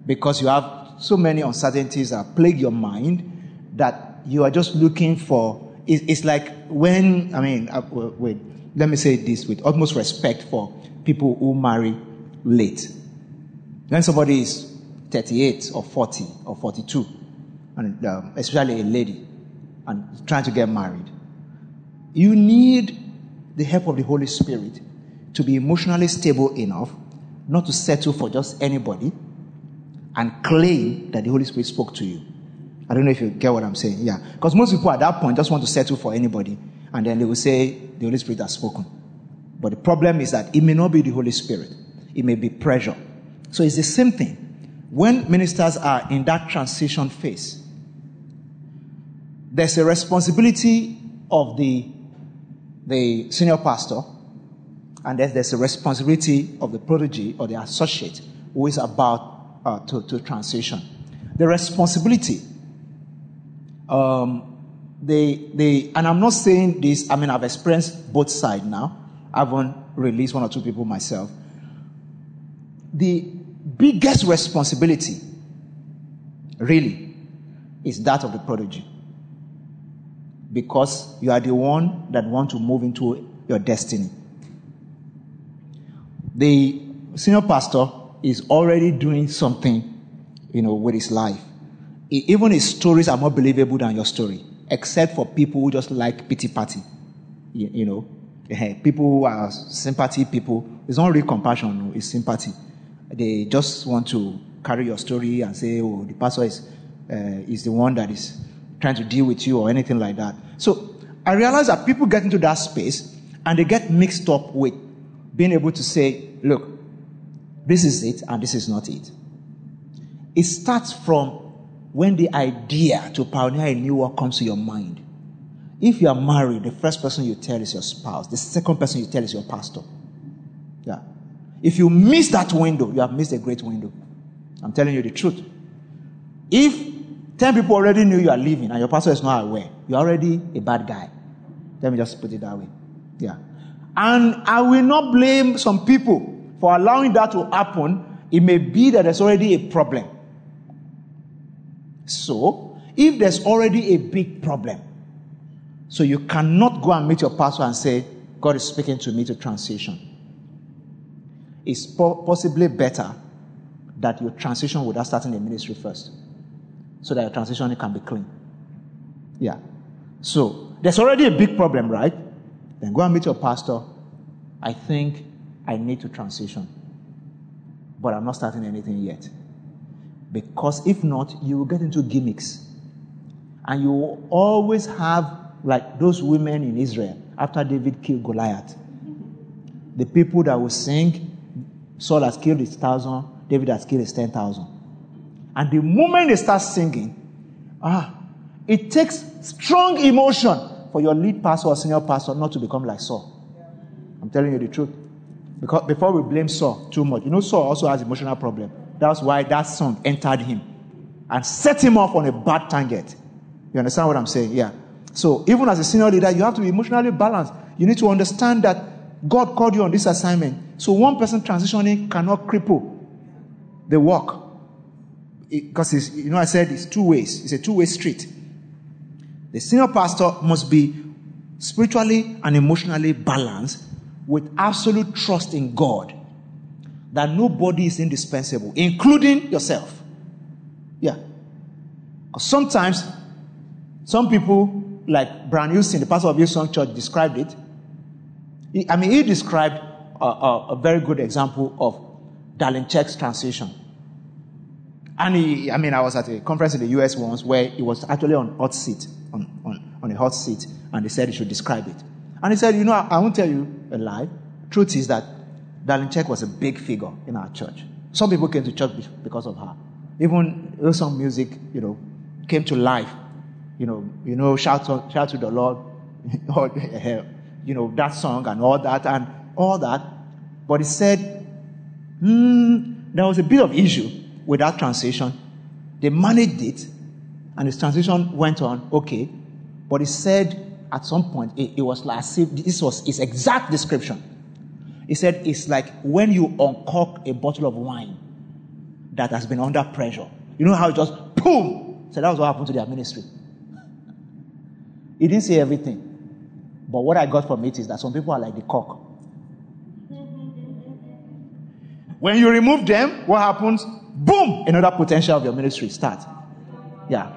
Because you have so many uncertainties that plague your mind that you are just looking for. It's like when, I mean, uh, wait, let me say this with utmost respect for people who marry late. When somebody is 38 or 40 or 42, and um, especially a lady, and trying to get married, you need the help of the Holy Spirit to be emotionally stable enough not to settle for just anybody and claim that the Holy Spirit spoke to you. I don't know if you get what I'm saying. Yeah. Because most people at that point just want to settle for anybody and then they will say the Holy Spirit has spoken. But the problem is that it may not be the Holy Spirit, it may be pressure. So it's the same thing. When ministers are in that transition phase, there's a responsibility of the, the senior pastor, and then there's a responsibility of the protege or the associate who is about uh, to, to transition. The responsibility, um, they, they, and I'm not saying this, I mean, I've experienced both sides now. I haven't released one or two people myself. The biggest responsibility, really, is that of the prodigy. Because you are the one that want to move into your destiny. The senior pastor is already doing something, you know, with his life. Even his stories are more believable than your story, except for people who just like pity party. You, you know, people who are sympathy people. It's not really compassion, it's sympathy. They just want to carry your story and say, oh, the pastor is, uh, is the one that is trying to deal with you or anything like that. So I realize that people get into that space And they get mixed up with being able to say, look, this is it and this is not it. It starts from when the idea to pioneer a new work comes to your mind. If you are married, the first person you tell is your spouse. The second person you tell is your pastor. Yeah. If you miss that window, you have missed a great window. I'm telling you the truth. If 10 people already knew you are leaving and your pastor is not aware, you're already a bad guy. Let me just put it that way. Yeah. And I will not blame some people for allowing that to happen. It may be that there's already a problem. So, if there's already a big problem, so you cannot go and meet your pastor and say, God is speaking to me to transition. It's po- possibly better that your transition without starting the ministry first. So that your transition can be clean. Yeah. So there's already a big problem, right? Then go and meet your pastor. I think I need to transition. But I'm not starting anything yet. Because if not, you will get into gimmicks. And you will always have like those women in Israel after David killed Goliath. The people that will sing, Saul has killed his thousand, David has killed his ten thousand. And the moment they start singing, ah, it takes strong emotion for your lead pastor or senior pastor not to become like Saul. I'm telling you the truth. Because before we blame Saul too much, you know Saul also has emotional problem. That's why that song entered him and set him off on a bad tangent. You understand what I'm saying? Yeah. So even as a senior leader, you have to be emotionally balanced. You need to understand that God called you on this assignment. So one person transitioning cannot cripple the work. Because you know, I said it's two ways. It's a two-way street. The senior pastor must be spiritually and emotionally balanced with absolute trust in God that nobody is indispensable, including yourself. Yeah. Sometimes some people like Brian Houston, the pastor of Hillsong Church, described it. He, I mean, he described a, a, a, very good example of Darlene Zschech's transition. And he, I mean, I was at a conference in the US once where he was actually on hot seat, on, on, on a hot seat, and they said he should describe it. And he said, you know, I, I won't tell you a lie. Truth is that Darlene Zschech was a big figure in our church. Some people came to church because of her. Even Hillsong music, you know, came to life you know, you know, shout to, shout to the Lord, you know, that song and all that and all that. But he said, hmm, there was a bit of issue with that translation. They managed it, and his translation went on okay. But he said at some point it, it was like as if this was his exact description. He said it's like when you uncork a bottle of wine that has been under pressure. You know how it just boom. So that was what happened to their ministry. He didn't say everything. But what I got from it is that some people are like the cock. When you remove them, what happens? Boom! Another potential of your ministry starts. Yeah.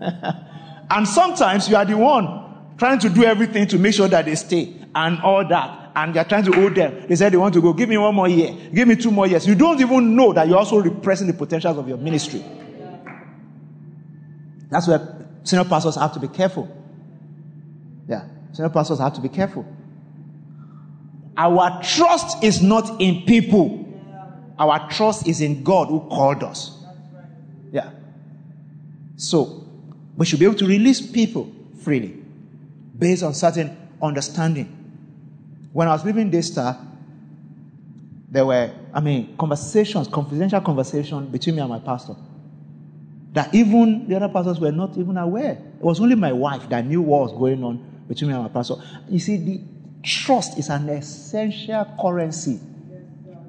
and sometimes you are the one trying to do everything to make sure that they stay and all that. And you're trying to hold them. They said they want to go. Give me one more year. Give me two more years. You don't even know that you're also repressing the potentials of your ministry. That's where senior pastors have to be careful. Yeah. Senior pastors have to be careful. Our trust is not in people. Our trust is in God who called us. Yeah. So, we should be able to release people freely based on certain understanding. When I was living leaving Daystar, there were, I mean, conversations, confidential conversation between me and my pastor that even the other pastors were not even aware. It was only my wife that knew what was going on between me and my pastor. You see, the trust is an essential currency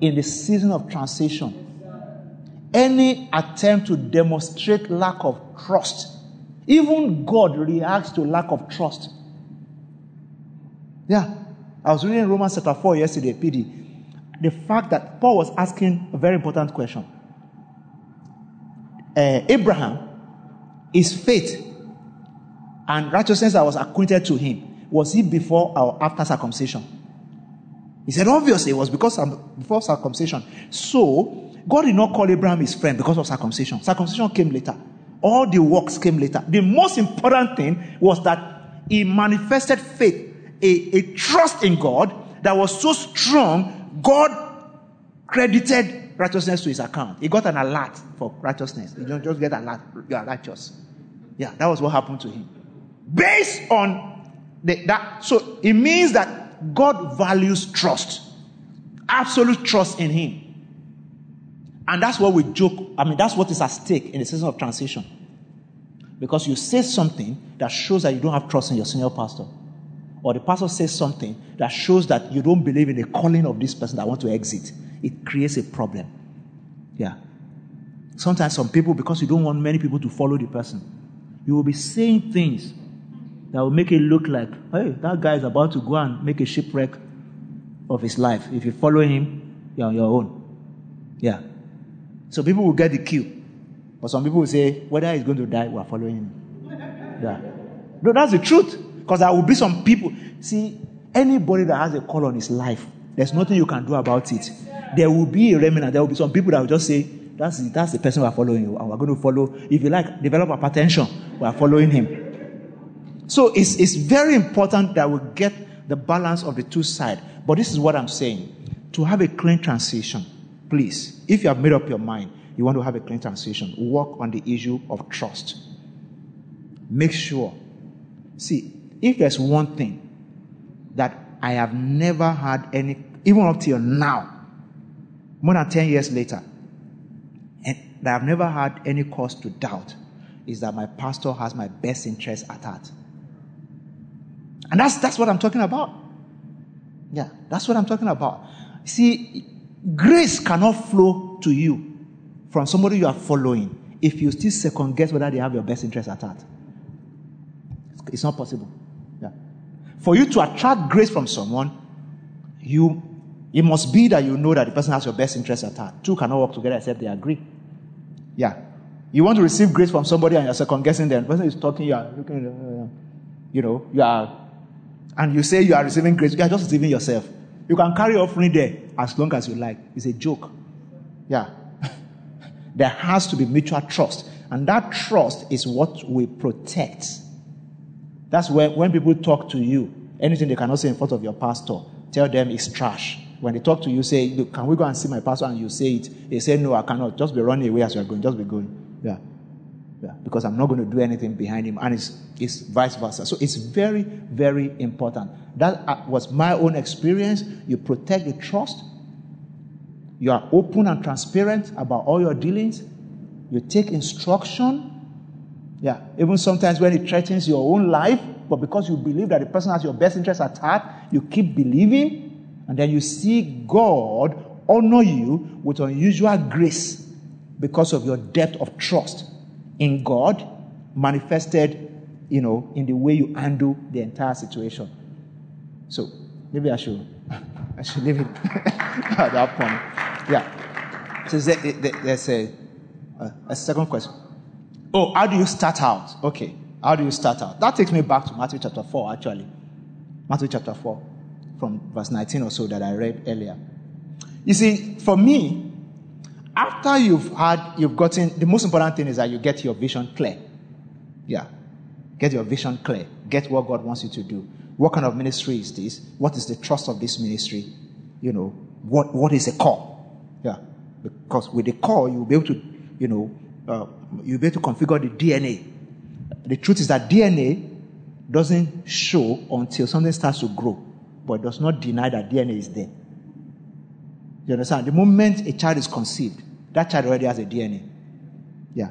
in the season of transition. Any attempt to demonstrate lack of trust, even God reacts to lack of trust. Yeah. I was reading Romans chapter 4 yesterday, PD. The fact that Paul was asking a very important question. Uh, Abraham, his faith and righteousness that was acquainted to him, was it before or after circumcision? He said, obviously, it was because before circumcision. So, God did not call Abraham his friend because of circumcision. Circumcision came later. All the works came later. The most important thing was that he manifested faith a, a trust in God that was so strong, God credited righteousness to his account. He got an alert for righteousness. You don't just get an alert, you are righteous. Yeah, that was what happened to him. Based on the, that, so it means that God values trust, absolute trust in him. And that's what we joke. I mean, that's what is at stake in the season of transition. Because you say something that shows that you don't have trust in your senior pastor. Or the pastor says something that shows that you don't believe in the calling of this person that want to exit. It creates a problem. Yeah. Sometimes some people, because you don't want many people to follow the person, you will be saying things that will make it look like, hey, that guy is about to go and make a shipwreck of his life. If you follow him, you're on your own. Yeah. So people will get the cue. But some people will say, whether he's going to die, we are following him. Yeah. No, that's the truth. Because there will be some people. See, anybody that has a call on his life, there's nothing you can do about it. There will be a remnant. There will be some people that will just say, that's that's the person we are following. And we're going to follow. If you like, develop hypertension, we are following him. So it's, it's very important that we get the balance of the two sides. But this is what I'm saying. To have a clean transition, please, if you have made up your mind, you want to have a clean transition, work on the issue of trust. Make sure. See, if there's one thing that I have never had any, even up till now, more than 10 years later, and that I've never had any cause to doubt, is that my pastor has my best interest at heart. And that's, that's what I'm talking about. Yeah, that's what I'm talking about. See, grace cannot flow to you from somebody you are following if you still second guess whether they have your best interest at heart. It's not possible. Yeah. For you to attract grace from someone, you it must be that you know that the person has your best interest at heart. Two cannot work together except they agree. Yeah. You want to receive grace from somebody and you're second guessing them. The person is talking, you are looking, you know, you are, and you say you are receiving grace. You are just receiving yourself. You can carry offering there as long as you like. It's a joke. Yeah. there has to be mutual trust. And that trust is what we protect. That's when, when people talk to you, anything they cannot say in front of your pastor, tell them it's trash. When they talk to you, say, Look, can we go and see my pastor? And you say it. They say, No, I cannot. Just be running away as you're going. Just be going. Yeah. Yeah. Because I'm not going to do anything behind him. And it's, it's vice versa. So it's very, very important. That uh, was my own experience. You protect the trust. You are open and transparent about all your dealings. You take instruction. Yeah. Even sometimes when it threatens your own life, but because you believe that the person has your best interest at heart, you keep believing. And then you see God honor you with unusual grace because of your depth of trust in God manifested, you know, in the way you handle the entire situation. So maybe I should I should leave it at that point. Yeah. So there's a, a second question. Oh, how do you start out? Okay. How do you start out? That takes me back to Matthew chapter 4, actually. Matthew chapter 4 from verse 19 or so that I read earlier. You see, for me, after you've had, you've gotten, the most important thing is that you get your vision clear. Yeah. Get your vision clear. Get what God wants you to do. What kind of ministry is this? What is the trust of this ministry? You know, what, what is a call? Yeah. Because with the call, you'll be able to, you know, uh, you'll be able to configure the DNA. The truth is that DNA doesn't show until something starts to grow but does not deny that DNA is there. You understand? The moment a child is conceived, that child already has a DNA. Yeah.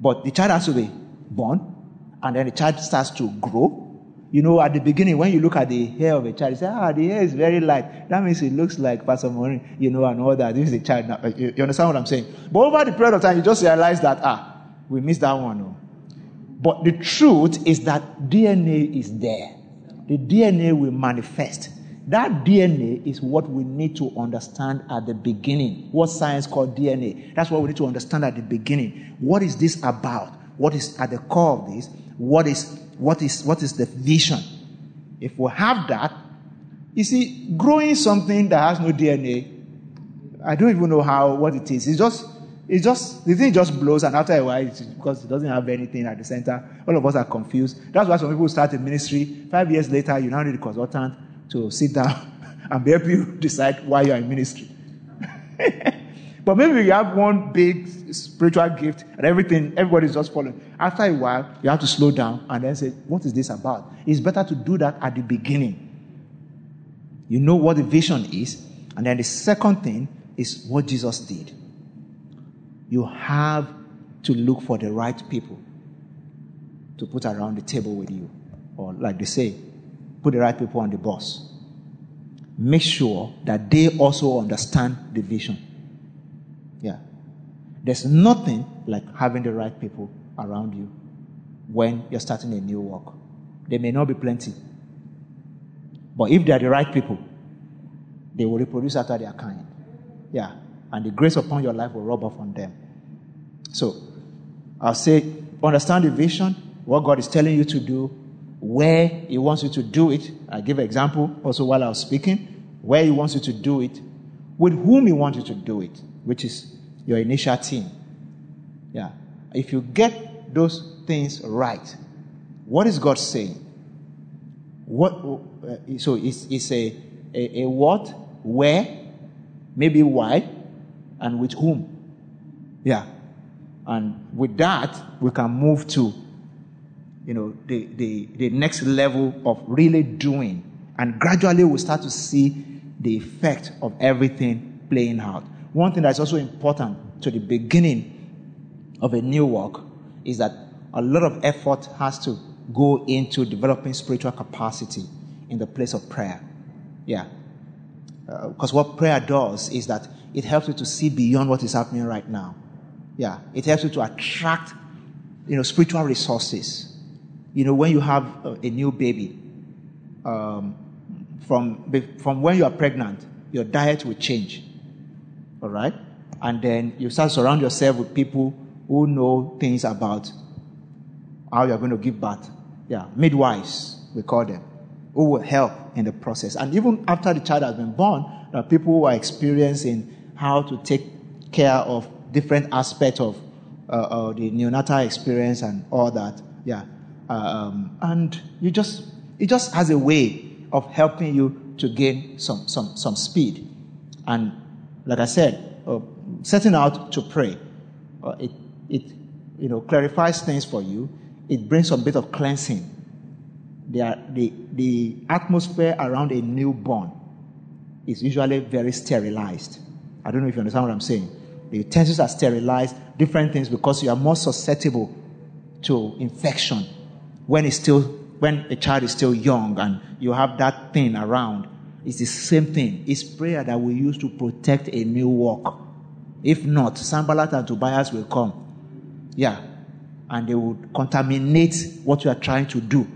But the child has to be born, and then the child starts to grow. You know, at the beginning, when you look at the hair of a child, you say, ah, the hair is very light. That means it looks like Pastor Morin, you know, and all that. This is a child. Now. You, you understand what I'm saying? But over the period of time, you just realize that, ah, we missed that one. Oh. But the truth is that DNA is there the DNA will manifest. That DNA is what we need to understand at the beginning. What science called DNA. That's what we need to understand at the beginning. What is this about? What is at the core of this? What is what is what is the vision? If we have that, you see, growing something that has no DNA, I don't even know how what it is. It's just it just the thing just blows, and after a while, it's because it doesn't have anything at the center, all of us are confused. That's why some people start a ministry. Five years later, you now need a consultant to sit down and help you decide why you are in ministry. but maybe you have one big spiritual gift and everything, everybody's just following. After a while, you have to slow down and then say, What is this about? It's better to do that at the beginning. You know what the vision is. And then the second thing is what Jesus did. You have to look for the right people to put around the table with you. Or, like they say, put the right people on the bus make sure that they also understand the vision. Yeah. There's nothing like having the right people around you when you're starting a new work. There may not be plenty. But if they are the right people, they will reproduce after their kind. Yeah. And the grace upon your life will rub off on them. So, I'll say, understand the vision, what God is telling you to do, where He wants you to do it. I give an example also while I was speaking where He wants you to do it, with whom He wants you to do it, which is your initial team. Yeah. If you get those things right, what is God saying? What? Uh, so it's, it's a, a, a what, where, maybe why, and with whom. Yeah. And with that, we can move to, you know, the, the, the next level of really doing. And gradually we'll start to see the effect of everything playing out. One thing that's also important to the beginning of a new work is that a lot of effort has to go into developing spiritual capacity in the place of prayer. Yeah. Because uh, what prayer does is that it helps you to see beyond what is happening right now. Yeah. It helps you to attract, you know, spiritual resources. You know, when you have a, new baby, um, from, from when you are pregnant, your diet will change. All right? And then you start surround yourself with people who know things about how you're going to give birth. Yeah, midwives, we call them, who will help in the process. And even after the child has been born, there are people who are experiencing how to take care of different aspects of uh, uh, the neonatal experience and all that. Yeah. Um, and you just, it just has a way of helping you to gain some, some, some speed. And like I said, uh, setting out to pray, uh, it, it you know, clarifies things for you. It brings a bit of cleansing. The, the, the atmosphere around a newborn is usually very sterilized. I don't know if you understand what I'm saying. The utensils are sterilized, different things, because you are more susceptible to infection when it's still when a child is still young and you have that thing around, it's the same thing. It's prayer that we use to protect a new walk. If not, Sanballat and Tobias will come. Yeah. And they will contaminate what you are trying to do.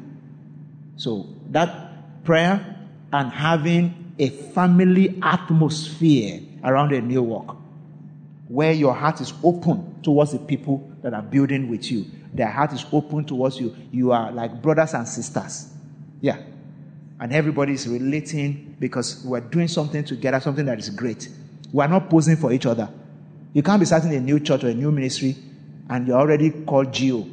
So that prayer and having a family atmosphere around a new walk where your heart is open towards the people that are building with you their heart is open towards you. You are like brothers and sisters. Yeah. And everybody is relating because we're doing something together, something that is great. We are not posing for each other. You can't be starting a new church or a new ministry and you're already called GO.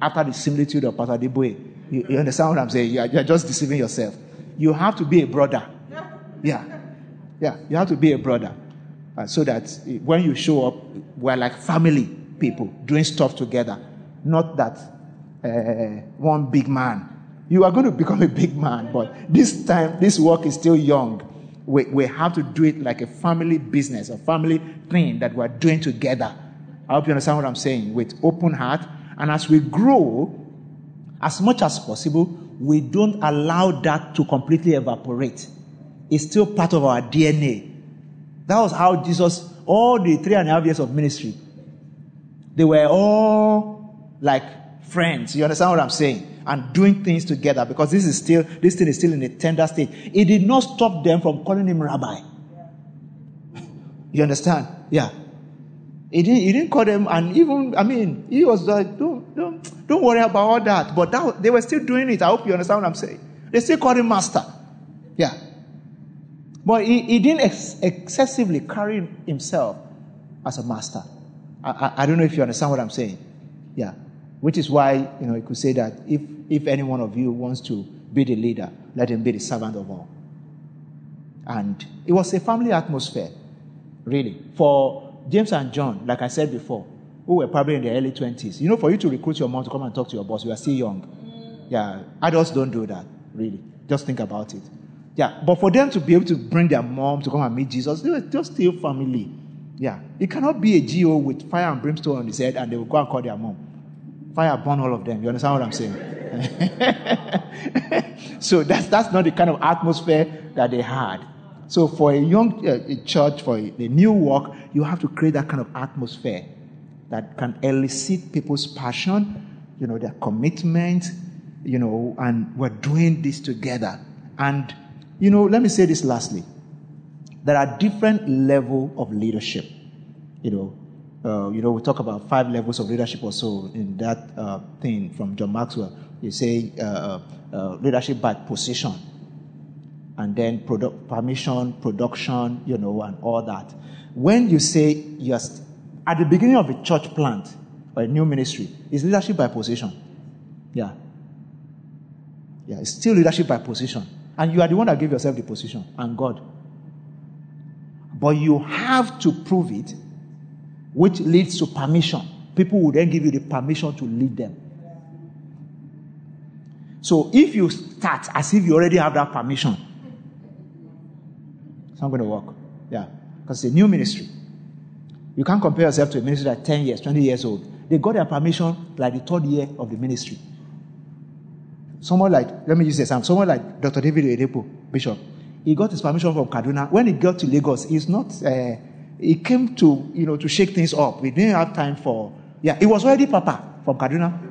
After the similitude of Pastor Adeboye. You, you understand what I'm saying? You are, you are just deceiving yourself. You have to be a brother. Yeah. Yeah. You have to be a brother. Uh, so that when you show up, we're like family people doing stuff together, not that uh, one big man. You are going to become a big man, but this time, this work is still young. We, we have to do it like a family business, a family thing that we're doing together. I hope you understand what I'm saying with open heart. And as we grow, as much as possible, we don't allow that to completely evaporate. It's still part of our DNA. That was how Jesus, all the three and a half years of ministry, they were all like friends. You understand what I'm saying? And doing things together because this is still, this thing is still in a tender state. It did not stop them from calling him rabbi. you understand? Yeah. He didn't, he didn't call them, and even, I mean, he was like, don't, don't, don't worry about all that. But that, they were still doing it. I hope you understand what I'm saying. They still called him master. Yeah. But he, he didn't ex- excessively carry himself as a master. I, I, I don't know if you understand what I'm saying. Yeah. Which is why, you know, you could say that if, if any one of you wants to be the leader, let him be the servant of all. And it was a family atmosphere, really. For James and John, like I said before, who were probably in their early 20s. You know, for you to recruit your mom to come and talk to your boss, you are still young. Yeah, adults don't do that, really. Just think about it. Yeah, but for them to be able to bring their mom to come and meet Jesus, they were just still family. Yeah, it cannot be a GO with fire and brimstone on his head and they will go and call their mom. Fire burn all of them. You understand what I'm saying? so that's, that's not the kind of atmosphere that they had. So for a young uh, a church, for a, a new work, you have to create that kind of atmosphere that can elicit people's passion, you know, their commitment, you know, and we're doing this together. And, you know, let me say this lastly. There are different level of leadership. You know, uh, you know, we talk about five levels of leadership or so in that uh, thing from John Maxwell. You say uh, uh, uh leadership by position, and then produ- permission, production, you know, and all that. When you say you're st- at the beginning of a church plant or a new ministry, is leadership by position. Yeah. Yeah, it's still leadership by position. And you are the one that gave yourself the position, and God. But you have to prove it, which leads to permission. People will then give you the permission to lead them. So if you start as if you already have that permission, it's not going to work. Yeah. Because it's a new ministry. You can't compare yourself to a ministry that's 10 years, 20 years old. They got their permission like the third year of the ministry. Someone like, let me use this example, someone like Dr. David Oyedepo, Bishop, he got his permission from Kaduna. When he got to Lagos, he's not, uh, he came to, you know, to shake things up. We didn't have time for, yeah, he was already Papa from Kaduna.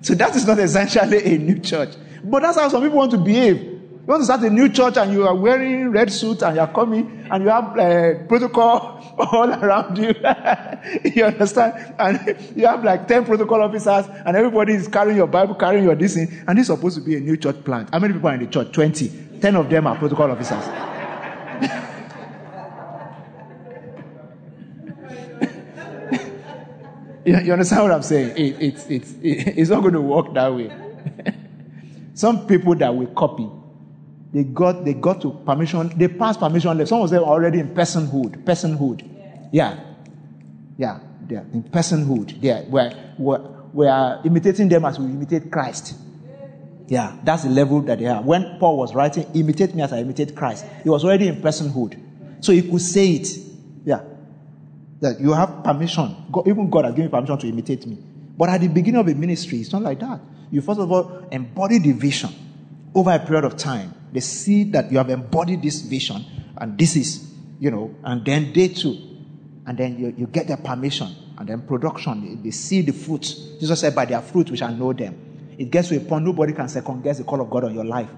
so that is not essentially a new church. But that's how some people want to behave. You want to start a new church and you are wearing red suit and you are coming and you have uh, protocol all around you. you understand? And you have like 10 protocol officers and everybody is carrying your Bible, carrying your this thing. And this is supposed to be a new church plant. How many people are in the church? 20. 10 of them are protocol officers. you, understand what I'm saying? It, it, it, it's not going to work that way. Some people that will copy they got they got to permission. They passed permission. Some of them already in personhood. Personhood. Yeah. Yeah. Yeah. In personhood. Yeah. We're, we're, we are imitating them as we imitate Christ. Yeah. That's the level that they are. When Paul was writing, imitate me as I imitate Christ, he was already in personhood. So he could say it. Yeah. That you have permission. God, even God has given permission to imitate me. But at the beginning of a ministry, it's not like that. You first of all embody the vision over a period of time. They see that you have embodied this vision, and this is, you know, and then day two, and then you, you get their permission, and then production, they see the fruit. Jesus said, By their fruit we shall know them. It gets to a point nobody can second guess the call of God on your life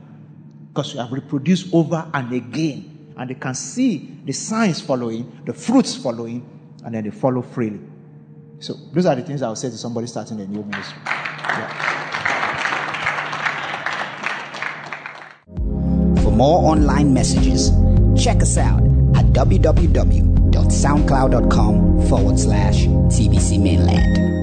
because you have reproduced over and again, and they can see the signs following, the fruits following, and then they follow freely. So, those are the things I would say to somebody starting a new ministry. Yeah. More online messages, check us out at www.soundcloud.com forward slash TBC Mainland.